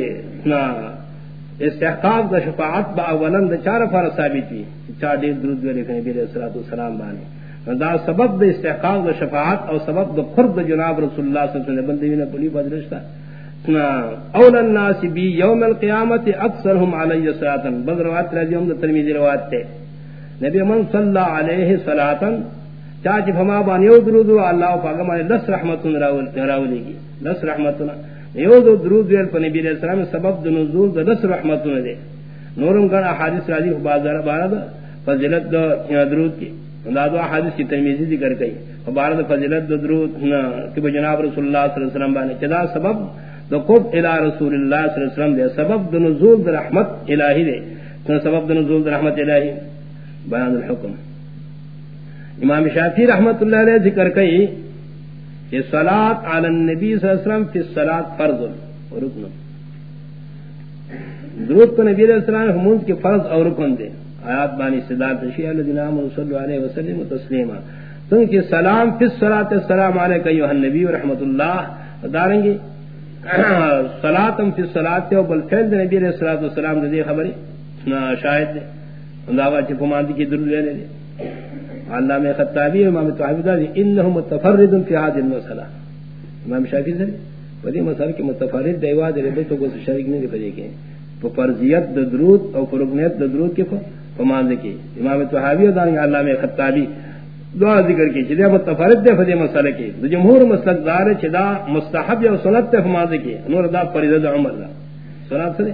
استحقاق دا شفاعت با اولن دا چار فار ثابتی چار دیر درود وئی لکھنے بیر صلاة والسلام بانے دا سبب دا استحقاق دا شفاعت او سبب دا قرب دا جناب رسول اللہ صلی اللہ علیہ وسلم بندیوین پلی بدرشتا اول الناس بی یوم القیامت اکثرهم علی صلاة بل روایت رضی ہم دا ترمیزی روایت تے۔ نبی من صلی علیہ صلاة چاچ فما بان یو درود اللہ پاک مانے لس رحمت راول راولے گی۔ لس رحمت یو دو درود ویل پر نبی علیہ السلام سبب د نزول د لس رحمت دے۔ نورم گن احادیث راضی بازار بارد فضیلت د درود کی۔ اندازو احادیث کی ترمیزی ذکر کئی۔ بارد فضیلت د درود کہ جناب رسول اللہ صلی اللہ علیہ وسلم بانے۔ چدا سبب د الى رسول اللہ صلی اللہ علیہ وسلم دے. سبب د نزول د رحمت الہی دے. سبب د نزول د رحمت الہی. بیان الحکم. امام شافی رحمت اللہ علیہ ذکر کئی کہ صلاة علی النبی صلی اللہ علیہ وسلم فی الصلاة فرض. و رکن. درود کو نبی علیہ السلام حمود کے فرض اور رکن دے. آیات بانی صدار تشیع اللہ دین آمن صلی اللہ علیہ وسلم و تسلیمہ تم کی سلام فی الصلاة السلام علیکہ ایوہ النبی و رحمت اللہ. داریں گے صلاة فی الصلاة و بالفعل نبی علیہ السلام دے خبری شاہد دے۔ انداوا چکو ماندی کی درود لینے دے علامہ خطابی امام طحاوی دا انه متفرد فی هذه المساله امام شافعی سے۔ ودی مسائل کے متفرد دیوا دے بے تو کوئی شریک نہیں کرے گے تو فرضیت درود او فرغنیت درود کے فمان کے۔ امام طحاوی دا علامہ خطابی۔ دعا ذکر کی چدا متفرد دے فدی مسئلہ کی۔ کے جمہور مسلک دار چدا مستحب یا سنت تے فمان کے نور دا فریضہ دا عمر دا۔ سنت سے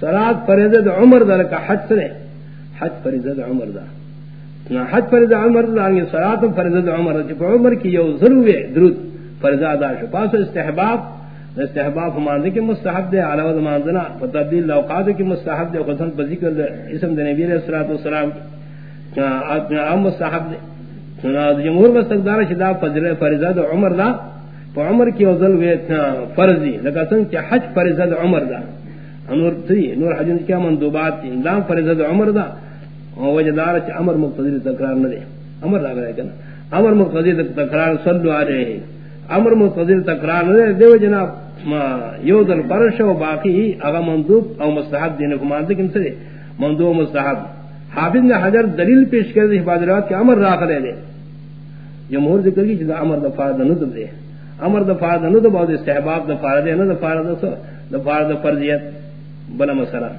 صلات فریضہ دا عمر دا کا حج سے حج فریضہ دا عمر دا۔ نا حج فرض عمر دا لانگی دانگی صلاة فرض عمر دا۔ چکو عمر کی یو ضرور درود فرض ادا شو۔ پاس استحباب استحباب ماندے کی مستحب دے، علاوہ دا ماندنا فتبدیل الاوقات کی مستحب دے۔ خصوصا بذکر اسم دے نبی علیہ الصلوۃ والسلام ام مستحب دے۔ جمہور مستقدار شدا فضل فرض عمر دا پا عمر کی وزن وے فرضی لگا سن کہ حج فرض عمر دا نور تھی نور حج کیا مندوبات تھی دا فرض عمر دا وجدار چ امر مقتضی تکرار نہ دے امر راگ ہے کنا امر مقتضی تکرار صلو علیہ امر مقتضی تکرار نہ دے دیو جناب ما، یو دل برش و باقی اغا مندوب او مستحب دین کو مانتے کن سے مندوب مستحب. حافظ نے حجر دلیل پیش کر دی حفاظرات کہ امر راگ لے دے جمہور ذکر کی جدا امر دفار دنو دے۔ امر دفار دنو دے بہت استحباب دفار دے نہ دفار دے دفار دے فرضیت بلا مسئلہ۔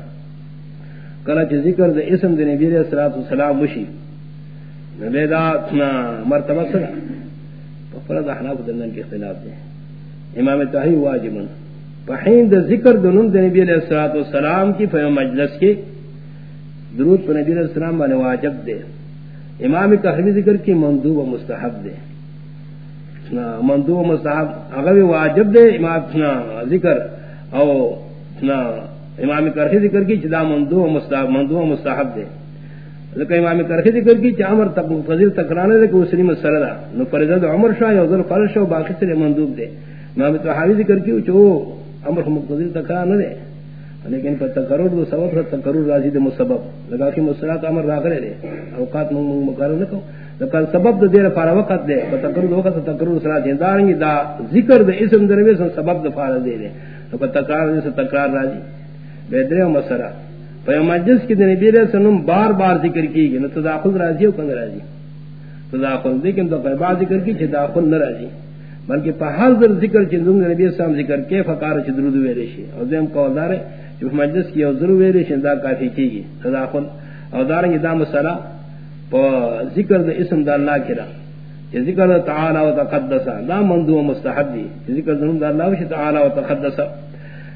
کلا چ ذکر دے اسم دے نبی علیہ الصلوۃ والسلام وشی۔ نبی دا مرتبہ سنا فرض احناف دنن کے خلاف دے۔ امام طاہی واجب فحین دے ذکر دے نبی علیہ الصلوۃ والسلام کی فیم مجلس کی۔ درود پر نبی علیہ السلام والے واجب دے۔ امام کہوی ذکر کی مندوب و مستحب دے۔ مندوب و مستحب، اگر واجب دے، امام ذکر، او امام کرخی ذکر کی، چدا مندو مستحب مندو مستحب دے۔ لیکن امام کرخی ذکر کی چامر تک فضیل تکرانے دے کہ اسلیم سردا نو فرض عمر شاہ یا ذل فرض شو باقی سے مندوب دے۔ امام طحاوی ذکر کی، چو امر مقتضی تکرانے دے۔ لیکن پر تقرر دو سبب سے تقرر راضی دے مسبب. لگا کہ مسرات امر راغلے دے اوقات مقرر نہ کو لیکن سبب دے دیر پارا وقت دے پر تقرر دو وقت تقرر سرا دے دارنگی دا ذکر دے اسم درویش سبب دے پارا دے دے تو تکرار سے تکرار راضی بیدرے و مسرہ پہ مجلس کی دنی بیرے سنم بار بار ذکر کی گی نو تداخل راضی و کن راضی تداخل. دیکن تو پہ بار ذکر کی چھے داخل نہ راضی بلکہ پہاڑ در ذکر چندوں نے نبی السلام ذکر کے فقار چ درود ویلے شی اور دیم قولدار ہے جو مجلس کی اور درود ویلے شی کافی کی گی تداخل اور دار یہ دام مسئلہ پ ذکر دے اسم دا اللہ کرا. یہ ذکر تعالی و تقدس دا مندو و مستحب دی. ذکر ذنوب دا اللہ و تعالی و تقدس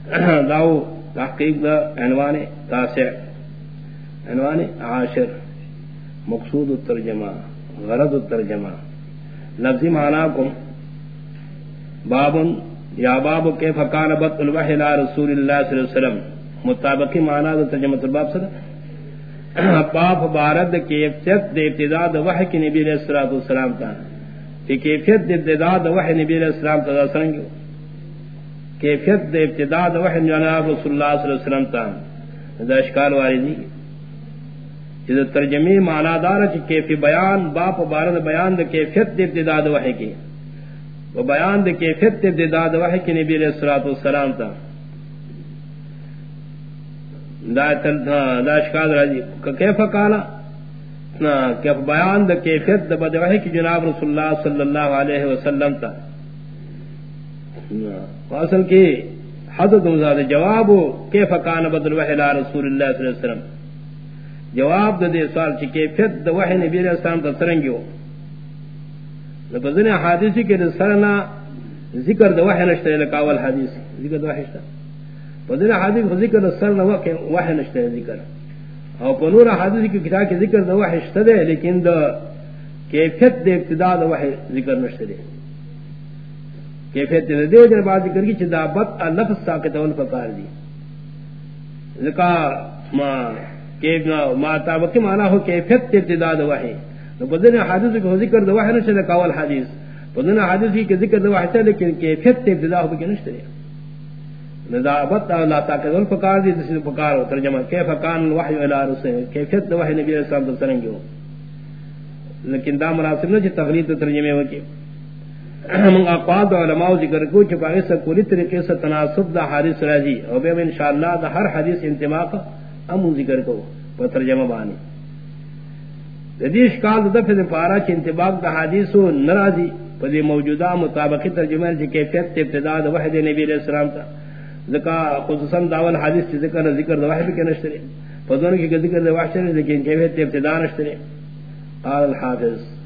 داو تحقیق دا عنوان تاسع. عنوان عاشر. مقصود الترجمہ. غرض الترجمہ. لفظی معنی کو باب یا باب کے فکان بط الوحی لا رسول اللہ صلی اللہ علیہ وسلم. مطابقی معنی دا ترجمہ الباب صلی باب بارد کیفیت دے ابتداد وحی کی نبی علیہ الصلوۃ والسلام تا کہ کیفیت دے ابتداد وحی نبی علیہ السلام تا سرنگ کیفیت دے ابتداد وحی جناب رسول اللہ صلی اللہ علیہ وسلم تا۔ دا اشکال واردی جس ترجمی معنی دار چ کیفی بیان، باپ بارد بیان دے کیفیت دے ابتداد وحی کی۔ وہ بیان دے کیفیت دے ابتداد وحی کی نبی علیہ الصلوۃ والسلام تا۔ دا تل دا اشکال راضی کیف قالا نا کیف بیان دے کیفیت دے بد وحی کی جناب رسول اللہ صلی اللہ علیہ وسلم تا اصل کی حضرت مزاد جواب کیف کان بدل وحی لا رسول اللہ صلی اللہ علیہ وسلم. جواب دا دے سوال چ کیفیت دے وحی نبی علیہ السلام تا سرنگیو لبزن حادثی کے سرنا ذکر دو وحی نشتے لکاول حدیث. ذکر دو وحی نشتے بزن حادث ذکر سر سرنا وحی نشتے ذکر. او پنور حادثی کی کتاب کی ذکر دو وحی نشتے دے، لیکن دو کیفیت دے ابتدا دو وحی ذکر نشتے دے. کیفیت دے دے دے بعد ذکر کی چدا بط لفظ ساکت اول فقار دی. ذکر ما کیف ما تابقی معنی ہو کیفیت دے ابتدا دو وحی. بدن حادث کو ذکر دو واحد نشد قول حدیث. بدن حادث کی ذکر دو واحد لیکن کیفیت تے ابتدا ہو کہ نشتے دے. نذابت لا طاقت ول فقار دی دس فقار ترجمہ کیف کان الوحی الی رسول کیفیت وحی نبی علیہ السلام سرنگ ہو۔ لیکن دا مناسب نہ تغلید ترجمے ہو کہ من اقوال علماء ذکر کو چھ چکا اس کولی طریقے سے تناسب دا حدیث راضی۔ اور بے انشاءاللہ دا ہر حدیث انتماق ہم ذکر کو پر ترجمہ بانی۔ ردیش کال دا دفع پارا چ انتباق دا حدیث نرازی پدی موجودہ مطابقی ترجمہ چ جی کیفیت ابتداء وحد نبی علیہ السلام تا۔ ذکا خصوصا داول حدیث ذکر ذکر کے نشترے. کی ذکر ابتداء نشترے. قال الحافظ.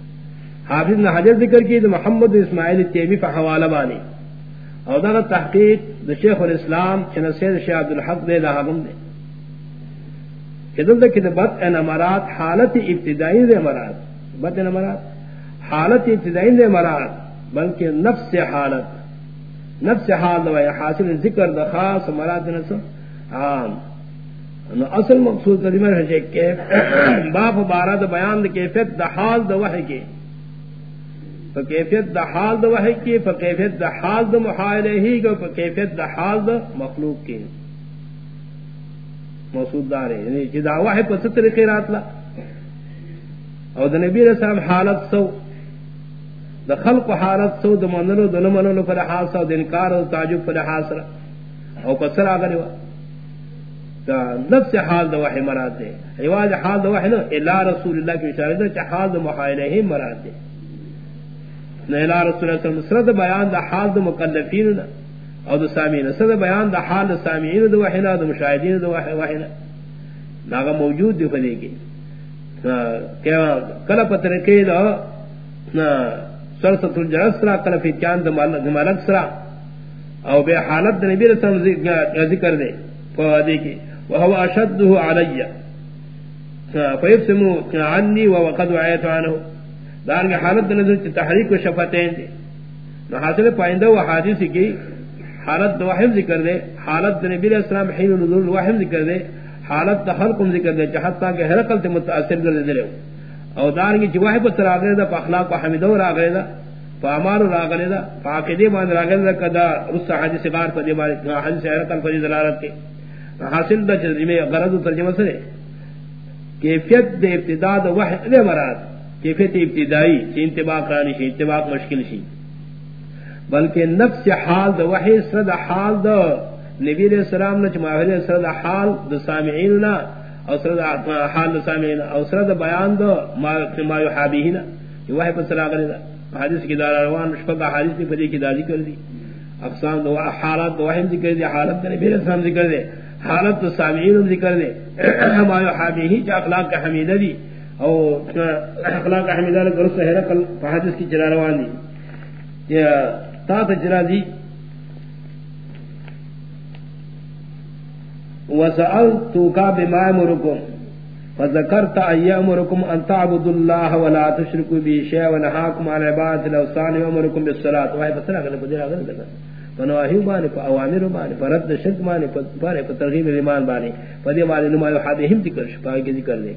حافظ نے حدیث ذکر کی محمد اسماعیل تیمی فا حوالہ بانی. او دا تحقیق دا شیخ الاسلام چنسید شیخ عبدالحق دے دا حکم دے. کہ بت حالت ابتدائی دے مراد بت مراد حالت ابتدائی دے مراد بلکہ نفس حالت. نفس حال دو حاصل ذکر دا خاص مراد نفس عام نو اصل مقصود ترجمہ ہے کہ باپ بارہ دا بیان دا کیفیت دا حال دا وحی کے فکیفیت دا حال دا وحی کی فکیفیت دا حال دا محالہ ہی گا فکیفیت دا حال دا مخلوق کی. موصول دار یعنی چې دا وحی په ستر خیرات لا. او د نبی رسول حالت سو. د خلق حالت سو د منلو د منلو پر حال سو، د انکار او تعجب پر حاصل او پسر اگلی وا دا نفس حال د وحی مراد ده ایواز حال د وحی نه، الا رسول الله کی اشاره ده چې حال د محایله مراد ده نه، الا رسول الله صلی الله علیه بیان د حال د مکلفین نه. او دو سامعین صد بیان دا حال دا سامعین د دا وحینا دا مشاہدین دا وحینا ناغا موجود دی فدے کی کلا پتر پترکی دا سرسط الجرس سرا کلا فیتیان دا ملک سرا او بے حالت نبی رسول ذکر دے فوادے کی وہو اشدہ علی. فیبسمو عنی وقد وعیت عنہ دارنگا حالت دا نظر تحریک و شفتین دے حاصل پائندہ و حادثی کی حالت دو وحیم ذکر دے حالت نبی علیہ السلام حین نزول وحیم ذکر دے حالت خلق ذکر دے چاہتا کہ ہر قلت متاثر کر دے او دارنگی جواہ پر سر آگرے دا اخلاق و حمدو را آگرے دا، پا امار را دا، پا عقیدی مان را دا کدا رس حدیث غار پا دی باری حدیث حرقل پا دی دلالت کے۔ حاصل دا چیزی غرض ترجمہ سرے کیفیت دے ابتداء دا وحی دے مراد، کیفیت ابتدائی، چی انتباق رانی شی، انتباق مشکل شی۔ بلکہ نفس حال دا وحی سرد حال دا نبی علیہ السلام نچ معاہدے سرد حال دا سامعین نا او حال دا سامعین او سرد بیان دا ما یحابیہنا یہ وحی پر سراغ دا حادث کی دار روان شفقہ حادث کی فدی کی دادی کر دی. اقسام دو حالات دو وحیم ذکر دے حالت دے بیر اسلام ذکر دے حالت تو سامعین ذکر دے ما یحابی ہی اخلاق کا حمیدہ دی او اخلاق کا حمیدہ لکر اس حرقل حادث کی چلا روان دی تا تا چلا دی وسألتك بما أمركم فذكرت أن يأمركم أن تعبدوا الله ولا تشركوا به شيئا ونهاكم عن عبادة الأوثان وأمركم بالصلاة وهي بسرعة قال بدر أغنى ذكر فنواهي باني فأوامر باني فرد الشرك باني فترغيب الإيمان باني فدي معنى لما يحابهم ذكر شفاء کے ذکر لے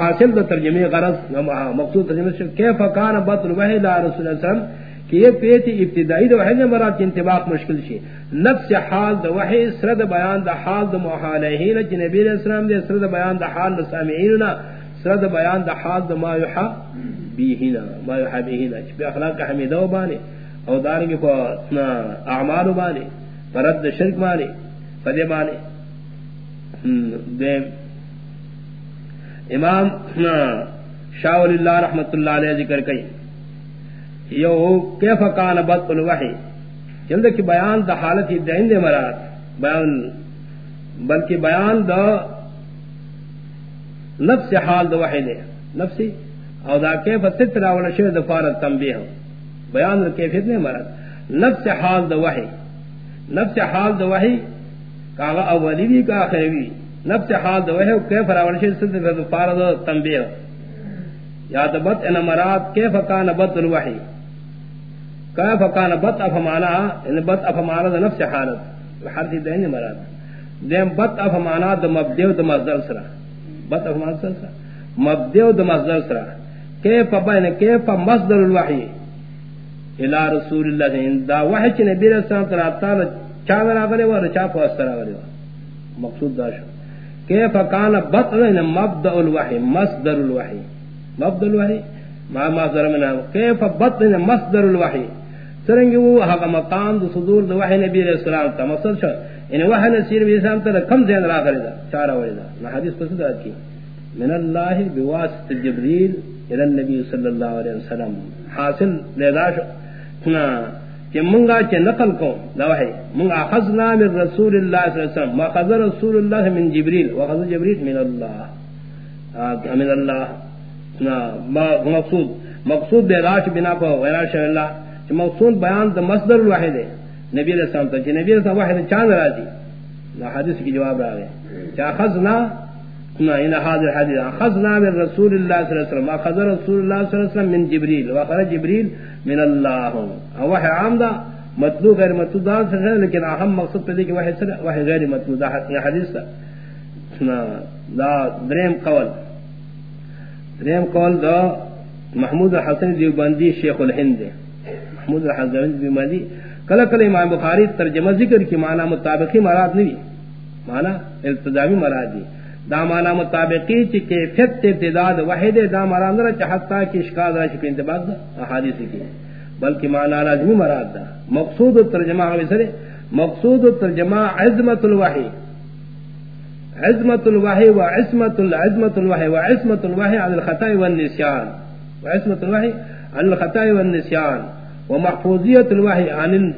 حاصل ترجمه غرض مقصود ترجمه كيف كان بطل وحي لا رسول الله کہ یہ پیتی ابتدائی دو وحی مراد کی انتباق مشکل شی۔ نفس حال دو وحی، سرد بیان دا حال دو محالہین چی نبی علیہ السلام دے سرد بیان دا حال دو سامعیننا سرد بیان دا حال دو ما یحا بیہینا، ما یحا بیہینا، چی پی اخلاق کا حمیدہ بانے او دارنگی کو اعمال بانے فرد شرک بانے فدے بانے دیم امام شاول اللہ رحمت اللہ علیہ ذکر کئی۔ یو کیف کان بط الوحی؟ جلد کی بیان دا حالت دین دے مراد، بیان، بلکہ بیان دا نفس حال دا وحی دے، نفسی، او دا کیف سترا ولا شے دا فارت تنبیہ۔ بیان دا کیفیت نے مراد، نفس حال دا وحی۔ نفس حال دا وحی کاغا اولی بھی کا آخری بھی نفس حال دا وحی کیف راولا شے سترا دا فارت تنبیہ۔ یا دبت ان مراد کیف کان بط الوحی؟ کیف کان بط افمانا ان بط افمانا دا نفس حالت حالت دین مراد. دیم بط افمانا دا مبدیو دا مصدر سرا. بط افمانا سرا. مبدیو دا مصدر سرا. کیف بین کیف مصدر الوحی الى رسول اللہ دین دا وحی چی نبی رسول اللہ تر آبتانا چاوی راگلے و رچا پوستر راگلے و مقصود دا شو. کیف کان بت بط مبدع الوحی مصدر الوحی مبدع الوحی ما مصدر منا کیف بطن مصدر الوحی سرنگ وہ ہا مقام دو صدور دو وحی نبی علیہ السلام تا مصدر شو. ان وحی نصیر بھی اسلام تا کم زین را کرے دا چارہ وحی دا نا حدیث پسد آت کی من اللہ بواسط جبریل الى النبی صلی اللہ علیہ وسلم. حاصل لیدا شو. کہ منگا چے نقل کو دا وحی منگا خزنا من رسول اللہ صلی اللہ علیہ وسلم. ما خزر رسول اللہ من جبریل وخزر جبریل من اللہ من اللہ مقصود. مقصود بے راش بنا کو غیر شاء اللہ کہ مقصود بیان دا مصدر الواحد ہے نبی علیہ السلام تک نبی علیہ السلام واحد چاند راجی نا حدیث کی جواب رہا ہے کہ اخذنا، نا ان حاضر حدیث، اخذنا من رسول اللہ صلی اللہ علیہ وسلم. اخذ رسول اللہ صلی اللہ علیہ وسلم من جبریل. واخذ جبریل من اللہ. وحی عام دا، مطلوب غیر مطلوب دا سے لیکن اہم مقصد پہ کہ وحی سر، وحی غیر مطلوب دا حدیث دا. دا دریم قول. دریم قول دا محمود الحسن دیوبندی شیخ الہند محمود الحسن دیوبندی کل کل امام بخاری ترجمہ ذکر کی، معنی مطابقی مراد نہیں معنی التزامی مراد دی. دا معنی مطابقی چی کیفیت ابتداد وحید دا مراد نرا چاہتا کی اشکال را چکی انتباق دا احادیث کی بلکہ معنی لازمی مراد دا مقصود الترجمہ مقصود الترجمہ عظمت الوحی. عزمت الوحی و عصمت العزمت الوحی و عصمت الوحی عن الخطاء والنسیان و عصمت الوحی عن الخطاء والنسیان و محفوظیت الوحی عن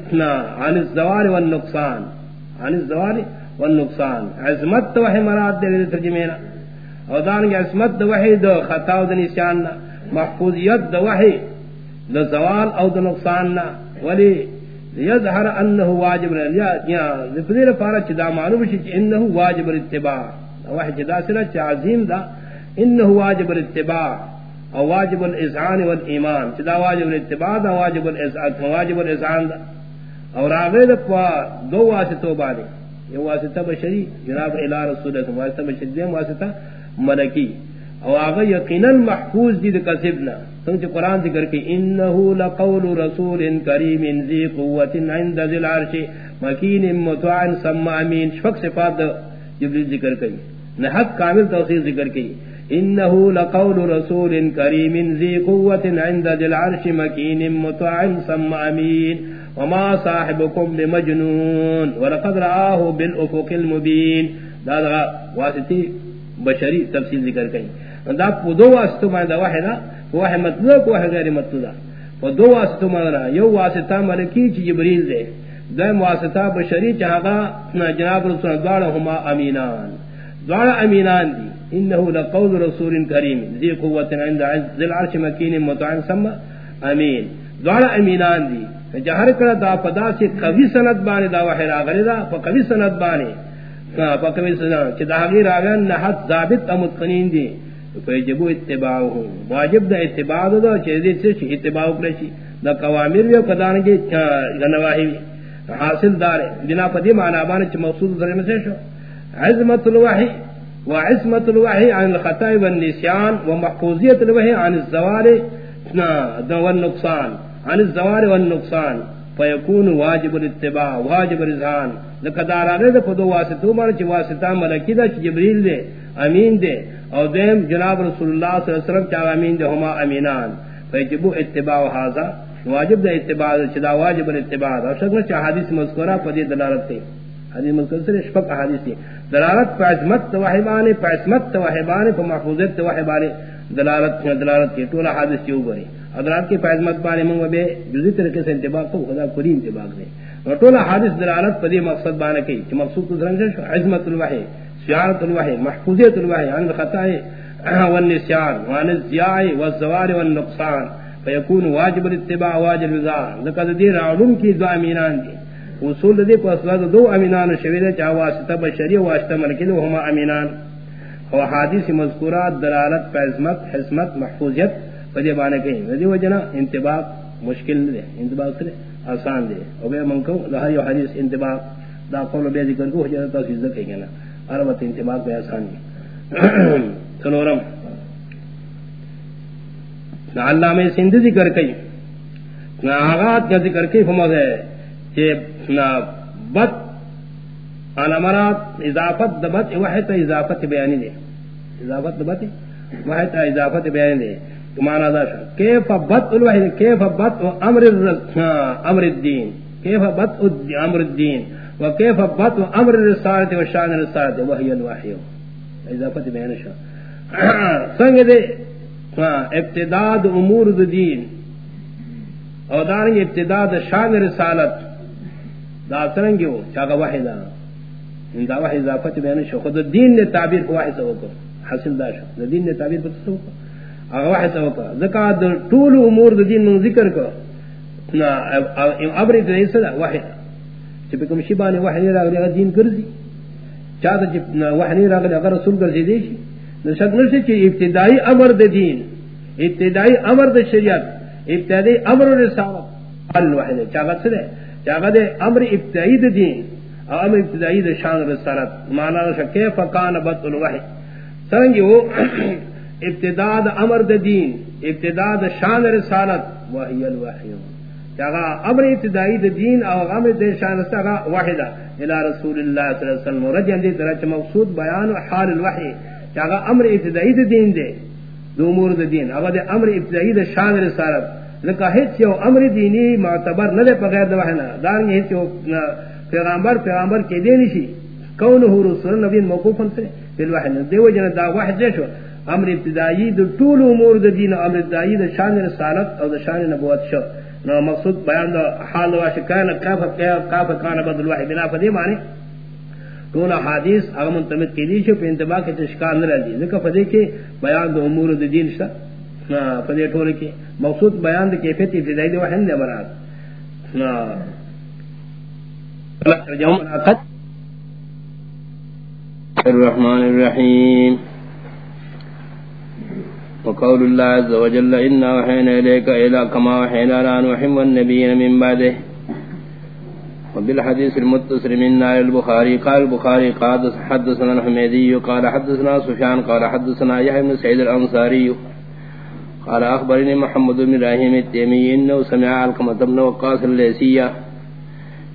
عن الزوار والنقصان. عن الزوار والنقصان. عزمت وحی مراد دے ترجمینا او دانگی عصمت دو وحی دو خطاء و نسیان محفوظیت دو وحی دو زوال او دو نقصان ولی ليظهر انه واجب يا يا ذكر فارچ دا معلوم شي انه واجب الاتباع. واحد دا سره عظیم دا. انه واجب الاتباع. او واجب الاذعان والايمان دا واجب الاتباع دا، واجب الاذعان واجب الاذعان اور راغب کو دو واسطوں بعد یہ واسطہ بشری، جناب الہ رسول اللہ، واسطہ بشری واسطہ ملکی. او آغا یقینا محفوظ دید کسبنا تم سنچ قرآن ذکر کی، انہو لقول رسول کریم ذی قوت عند ذی العرش، مکین متوعن سمع امین، شفق صفات جبریل ذکر کی. نحق کامل توصیل ذکر کی. انہو لقول رسول کریم ذی قوت عند ذی العرش مکین متوعن سمع امین وما صاحبكم بمجنون. ولقد رآه بالافق المبین دادا واسطی بشری تفصیل ذکر کئی. دا دو واسطو میں دا واحد واحد مطلوب واحد غیر مطلوب و دو واسطہ مانا یو واسطہ ملکی چی جبریل دے. دویم واسطہ بشری چاہگا جناب رسول دوارا ہما امینان. دوارا امینان دی. انہو لقول رسول کریم. ذی قوت عند ذی العرش مکین متعن سمم امین. دوارا امینان دی. جہر کرا دا پدا سے قوی سند بانے دا وحی راغلی دا، پا قوی سند بانے. پا قوی سند چی دا غیر آگان نحت ثابت امتقنین دی. فیجبو اتباع ہوں واجب دا اتباع دا چیزی سے چی اتباع کرشی دا قوامر ویو قدانگی گنواہی وی. حاصل دار بنا پدی معنی بان چ مقصود در سے شو. عظمت الوحی وعصمت الوحی عن الخطا والنسيان ومحفوظیت الوحی عن الزوال والنقصان عن الزوال والنقصان فيكون واجب الاتباع، واجب الرزان الرضان لقدار اگے پدو واسطو مان چ واسطہ ملکی دا چی جبریل دے امین دے او دیم جناب رسول اللہ صلی اللہ علیہ وسلم چا امین دے ہما امینان. فیجب اتباع هذا. واجب دا اتباع چدا واجب الاتباع اور شکر چا حدیث مذکورہ پدی دلالت تے حدیث مذکور سے شفق حدیث تے دلالت پا عظمت توحیبان پا عظمت توحیبان پا محفوظت توحیبان دلالت دلالت کے طول حدیث چیو بری ادرات کے پا عظمت بانے منگو بے جزی طریقے سے انتباق کو خدا کری انتباق دے اور طول حدیث دلالت پدی مقصد بانے کی کہ مقصود کو درنگ سے عظمت الوحی، سیارت الوحی، محفوظیت الوحی عن الخطائی والنسیان وعن الزیاء والزوار والنقصان. فیکون واجب الاتباع، واجب الوزار. لقد دیر علوم کی دو امینان دی اصول دی کو اصلا دو امینان شوید چاہ واسطہ بشری واسطہ ملکی دو ہما امینان. و حادث مذکورات، دلالت پہ عظمت، حسمت، محفوظیت فدی بانے کہیں ودی وجنا انتباق مشکل دے انتباق کرے آسان دے او بے منکو لہر یو حدیث انتباق دا قول بے ذکر کو حجرت تاثیر ذکر گنا عربت انتباق بے آسان دے سنورم نہ اللہ میں سندھ ذکر کئی نہ آغات کا ذکر کئی فمد ہے کہ نہ بت اضافت دبت وحت اضافت بیانی دے۔ اضافت دبت وحت اضافت بیانی دے۔ مانا دا شا کیف بت الوحید کیف بت امر امر الدین، کیف بت امر الدین وکیف بت امر الرسالت و شان الرسالت، وحی الوحیو اضافت بیانی شا سنگ دے ابتداد امور دین۔ اور دارنگ ابتداد شان رسالت۔ دا سرنگی ہو چاگا واحدا دا؟ واحد اضافت بیان شو. خود دین نے تعبیر کو واحد سوکو حاصل دا شو. دا دین نے تعبیر کو سوکو اگا واحد سوکو ذکا دا طول امور دا دین من ذکر کو نا عبری دا ایسا دا واحد چپی کم شبانی واحد راگلی اگر دین کرزی چاہتا چپ واحد راگلی اگر رسول کرزی دیشی نشک نشی چی ابتدائی امر دا دین، ابتدائی امر دا شریعت، ابتدائی امر رسالت الواحد چاہتا سرے چاہتا امر ابتدائی دا دین امر ابتدائی دا شان رسالت مانا نشا کیف کان بط الوحی. سرنگی وہ ابتداء دا امر دا دین، ابتداء دا شان رسالت، وحی الوحی. چاہتا امر ابتدائی دا دین او امر دا شان رسالت واحدہ الى رسول اللہ صلی اللہ علیہ وسلم رجن دی درچ مقصود بیان حال الوحی. چاہا امر ابتدائی دا دین دے، دو امور دا دین. اگر دے امر ابتدائی دا شان رسالت لکا ہیچ یو امر دینی معتبر نہ دے پغیر دا وحنا دارنگی ہیچ یو پیغامبر پیغامبر کے دینی شی. کونہو رسول نبی موقوفا سے. بالوحنا دیو جن دا واحد جے شو. امر ابتدائی دا طول امور دا دین امر ابتدائی دا شان رسالت او دا شان نبوت شو. نو مقصود بیان دا حال دا واشکان کافا کافا کان بدل وحی بنا فدی معنی. کون حدیث اگر منتمد کی دی شو، پہ انتباہ کے تشکار نہ رہی ذکر فدے کے بیان دو امور دو دین شتا فدے ٹھولے کے مقصود بیان دو کیفیت ابتدائی دو وحن دے مراد الرحمن الرحیم. وقول الله عز وجل، إنا وحينا إليك إلى كما وحينا لان وحم والنبيين من بعده. وبالحديث المتصل من نار البخاري، قال البخاري، قال حدثنا الحميدي قال حدثنا سفيان، قال حدثنا يحيى بن سعيد الأنصاري. قال أخبرني محمد بن إبراهيم التيمي إنه سمع علقمة بن وقاص الليسية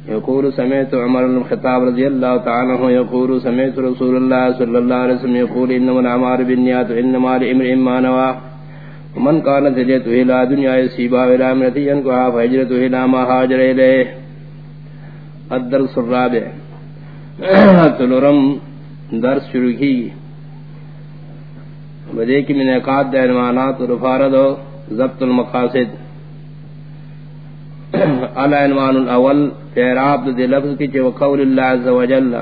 يقول سمعت عمر بن الخطاب رضي الله تعالى عنه يقول سمعت رسول الله صلى الله عليه وسلم يقول إنما الأعمال بالنيات وإنما لامرئ ما نوى ومن كانت هجرته إلى دنيا يصيبها وإلى امرأة ينكحها فهجرته إلى ما هاجر إليه. الدرس الرابع. تلورم درس شروع کی. بدے کی من اقاد عنوانات رفارد و ضبط المقاصد. العنوان الاول، اعراب دے لفظ کی چے وقول اللہ عز وجل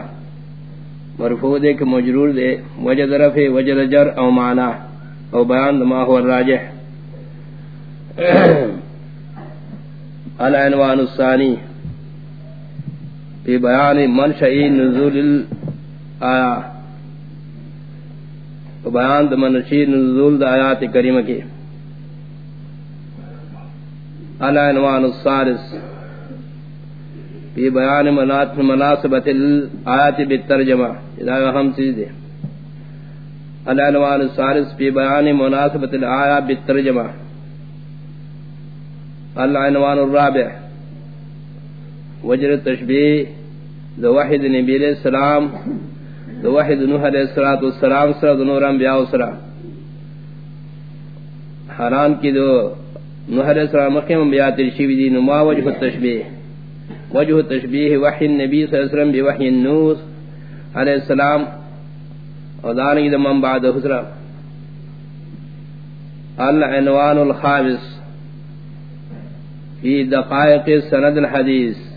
مرفوع دے کہ مجرور دے وجد رفع وجد جر او معنی او بیان ما هو الراجح. العنوان الثانی. في بیان منشئ نزول الآیات بیان منشئ نزول دا آیات کریمہ کی العنوان الثالث في بيان مناسبة الآيات بالترجمة إذا أهم سيدة العنوان الثالث في بيان مناسبة الآيات بالترجمة العنوان الرابع. وجر التشبيه ذو واحد نبي عليه السلام ذو واحد نوح عليه الصلاة والسلام سرد نور انبیاء والسلام حران کی دو نوح علیہ السلام مخیم انبیاء ترشیوی دی نما وجہ التشبیح وجہ التشبیح وحی النبی صلی اللہ علیہ وسلم بوحی النوس علیہ السلام. ودانگی دا من بعد حسرہ العنوان الخامس. في دقائق سند الحديث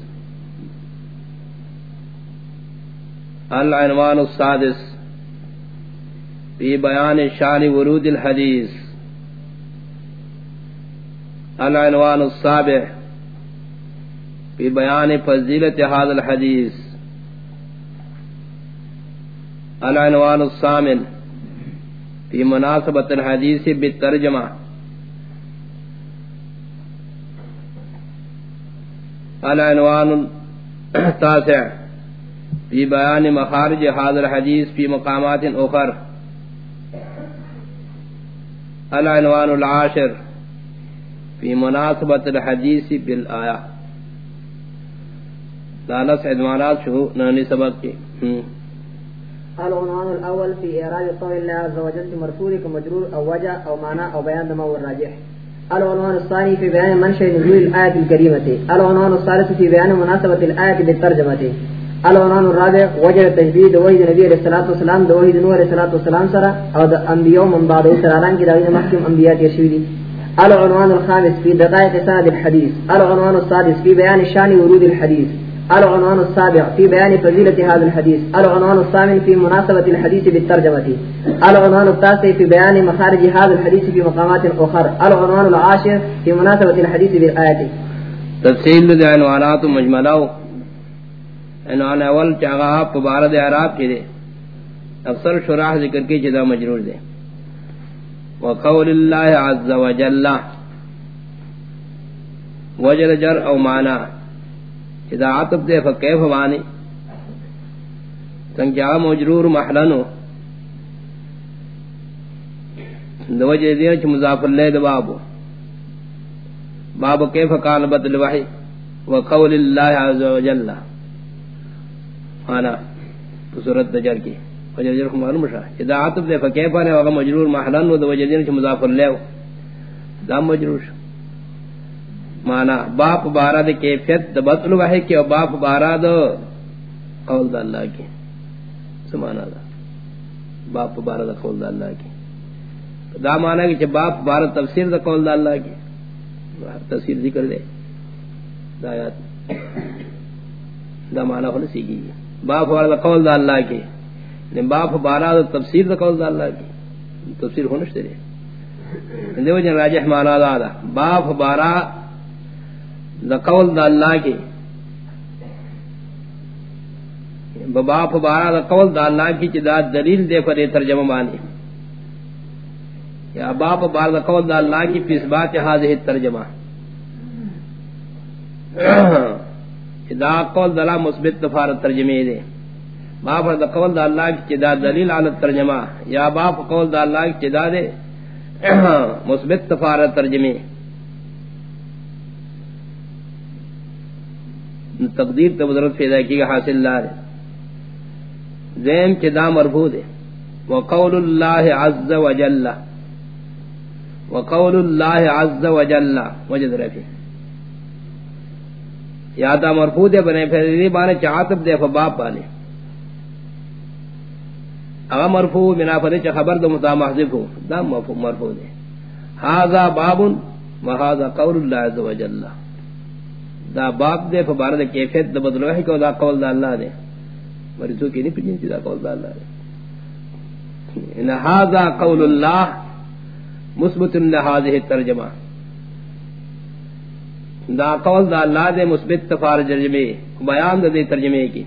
العنوان السادس في بيان شان ورود الحديث العنوان السابع في بيان فضيلة هذا الحديث العنوان الثامن في مناسبة الحديث بالترجمة العنوان التاسع في بيان مخارج هذا الحديث في مقامات أخر العنوان العاشر في مناسبة الحديث بالآية لا نسعد معنات شو ناني سبق کی. العنوان الأول في إعراب قول الله عز وجل مرفوع كمجرور أو وجه أو معنى أو بيان دم الراجح العنوان الثاني في بيان منشأ نزول الآية الكريمة العنوان الثالث في بيان مناسبة الآية بالترجمة العنوان الرابع، وجه التجديد وحيد النبي عليه الصلاة والسلام دو وحيد نور عليه الصلاة والسلام سرى أو دا أنبياء من بعد بعده سراران كده وإذا محكم أنبياء يشويدي العنوان الخامس في دقائق سند الحديث العنوان السادس في بيان شان ورود الحديث العنوان السابع في بيان فضيلة هذا الحديث العنوان الثامن في مناسبة الحديث بالترجمة. العنوان التاسع في بيان مخارج هذا الحديث في مقامات أخرى العنوان العاشر في مناسبة الحديث بالآيات تفصیل دے عنوانات مجملاو اول چاہا آپ بارد عراب کی دے۔ اکثر شراح ذکر کی جدا مجرور دے۔ وقول اللہ عز وجل وجل جر او مانا۔ اذا عطب دے فکیف وانی تنکیا مجرور محلنو دو وجہ دیا چھ مضاف اللہ دو بابو۔ باب کیف کان بدل وحی۔ وقول اللہ عز وجل انا سورت دجر کی. وجہ دیر کو معلوم شاہ اذا عطب دے، فکیف آنے وغا مجرور محلن دو وجہ دیر مضاف اللہ دا مجرور مانا باپ بارا دے کیفیت دا بطل وحی کی باپ بارا دو قول دا اللہ کی. سمانا دا؟ باپ بارا دا قول دا اللہ کی. دا مانا کہ باپ بارا تفسیر دا قول دا اللہ کی. تفسیر ذکر دے. دا آیات. دا مانا خلص سیگی باپ بارا دا قول دا اللہ کی۔ باپ بارا دا تفسیر دا قول دا اللہ کی۔ تفسیر خونش دے۔ دیو جن راجح مانا دا دا۔ باپ بارا دا قول دا اللہ کی۔ باپ بارا دا قول دا اللہ کی چی دا دلیل دے پر ترجمہ مانی یا باپ بارا دا قول دا اللہ کی پیس بات حاضر ترجمہ۔ دا قول دا اللہ مثبت دفار ترجمے دے۔ باپ دا قول دا اللہ کی چی دا دلیل علی ترجمہ۔ یا باپ قول دا اللہ کی چی دا دے مثبت دفار ترجمے۔ تقدیر تو بدرت پیدا کی حاصل لار۔ زیم کے دام مربوط ہے وقول اللہ عز وجل وقول اللہ عز وجل وجد رفی یا دا مرفوع ہے بنے، پھر بانے چاہتب دے فباب بانے۔ اغا مرفوع، بنا فرے چا خبر دا متا محضف ہو دا مرفوع ہے هذا باب وهذا قول الله عز و وجل دا باب دے فبارد کیفیت دا بدلو ہے کہ دا قول دا اللہ دے۔ مریضوں کی نہیں پجنسی دا قول دا اللہ دے۔ ان هذا قول الله مثبت لهذه الترجمه دا قول دا اللہ دے مثبت تفار ترجمے، بیان دے ترجمے کی۔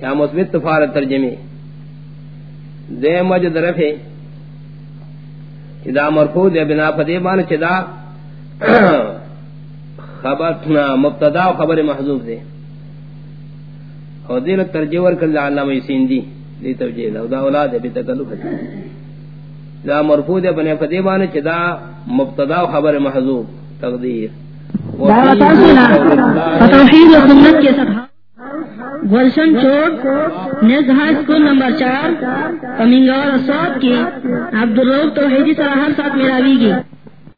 یا مثبت تفار ترجمے۔ دے مجد رفے چدا مرفوع دے بنا فدی مان چدا خبر نا مبتدا و خبر محذوف دے۔ اور دین ترجمہ ور کر علامہ سیندی دی توجیہ دا دا اولاد ہے بتکلف ہے۔ دا مرفوع دے بنے فدی مان چدا مبتدا و خبر محذوف تقدیر. توحید و سنت کے ساتھ گلشن چوک نیز ہائی اسکول نمبر چار کمنگور سوت کی عبدالروف توحیدی سراہر ساتھ میرا گی.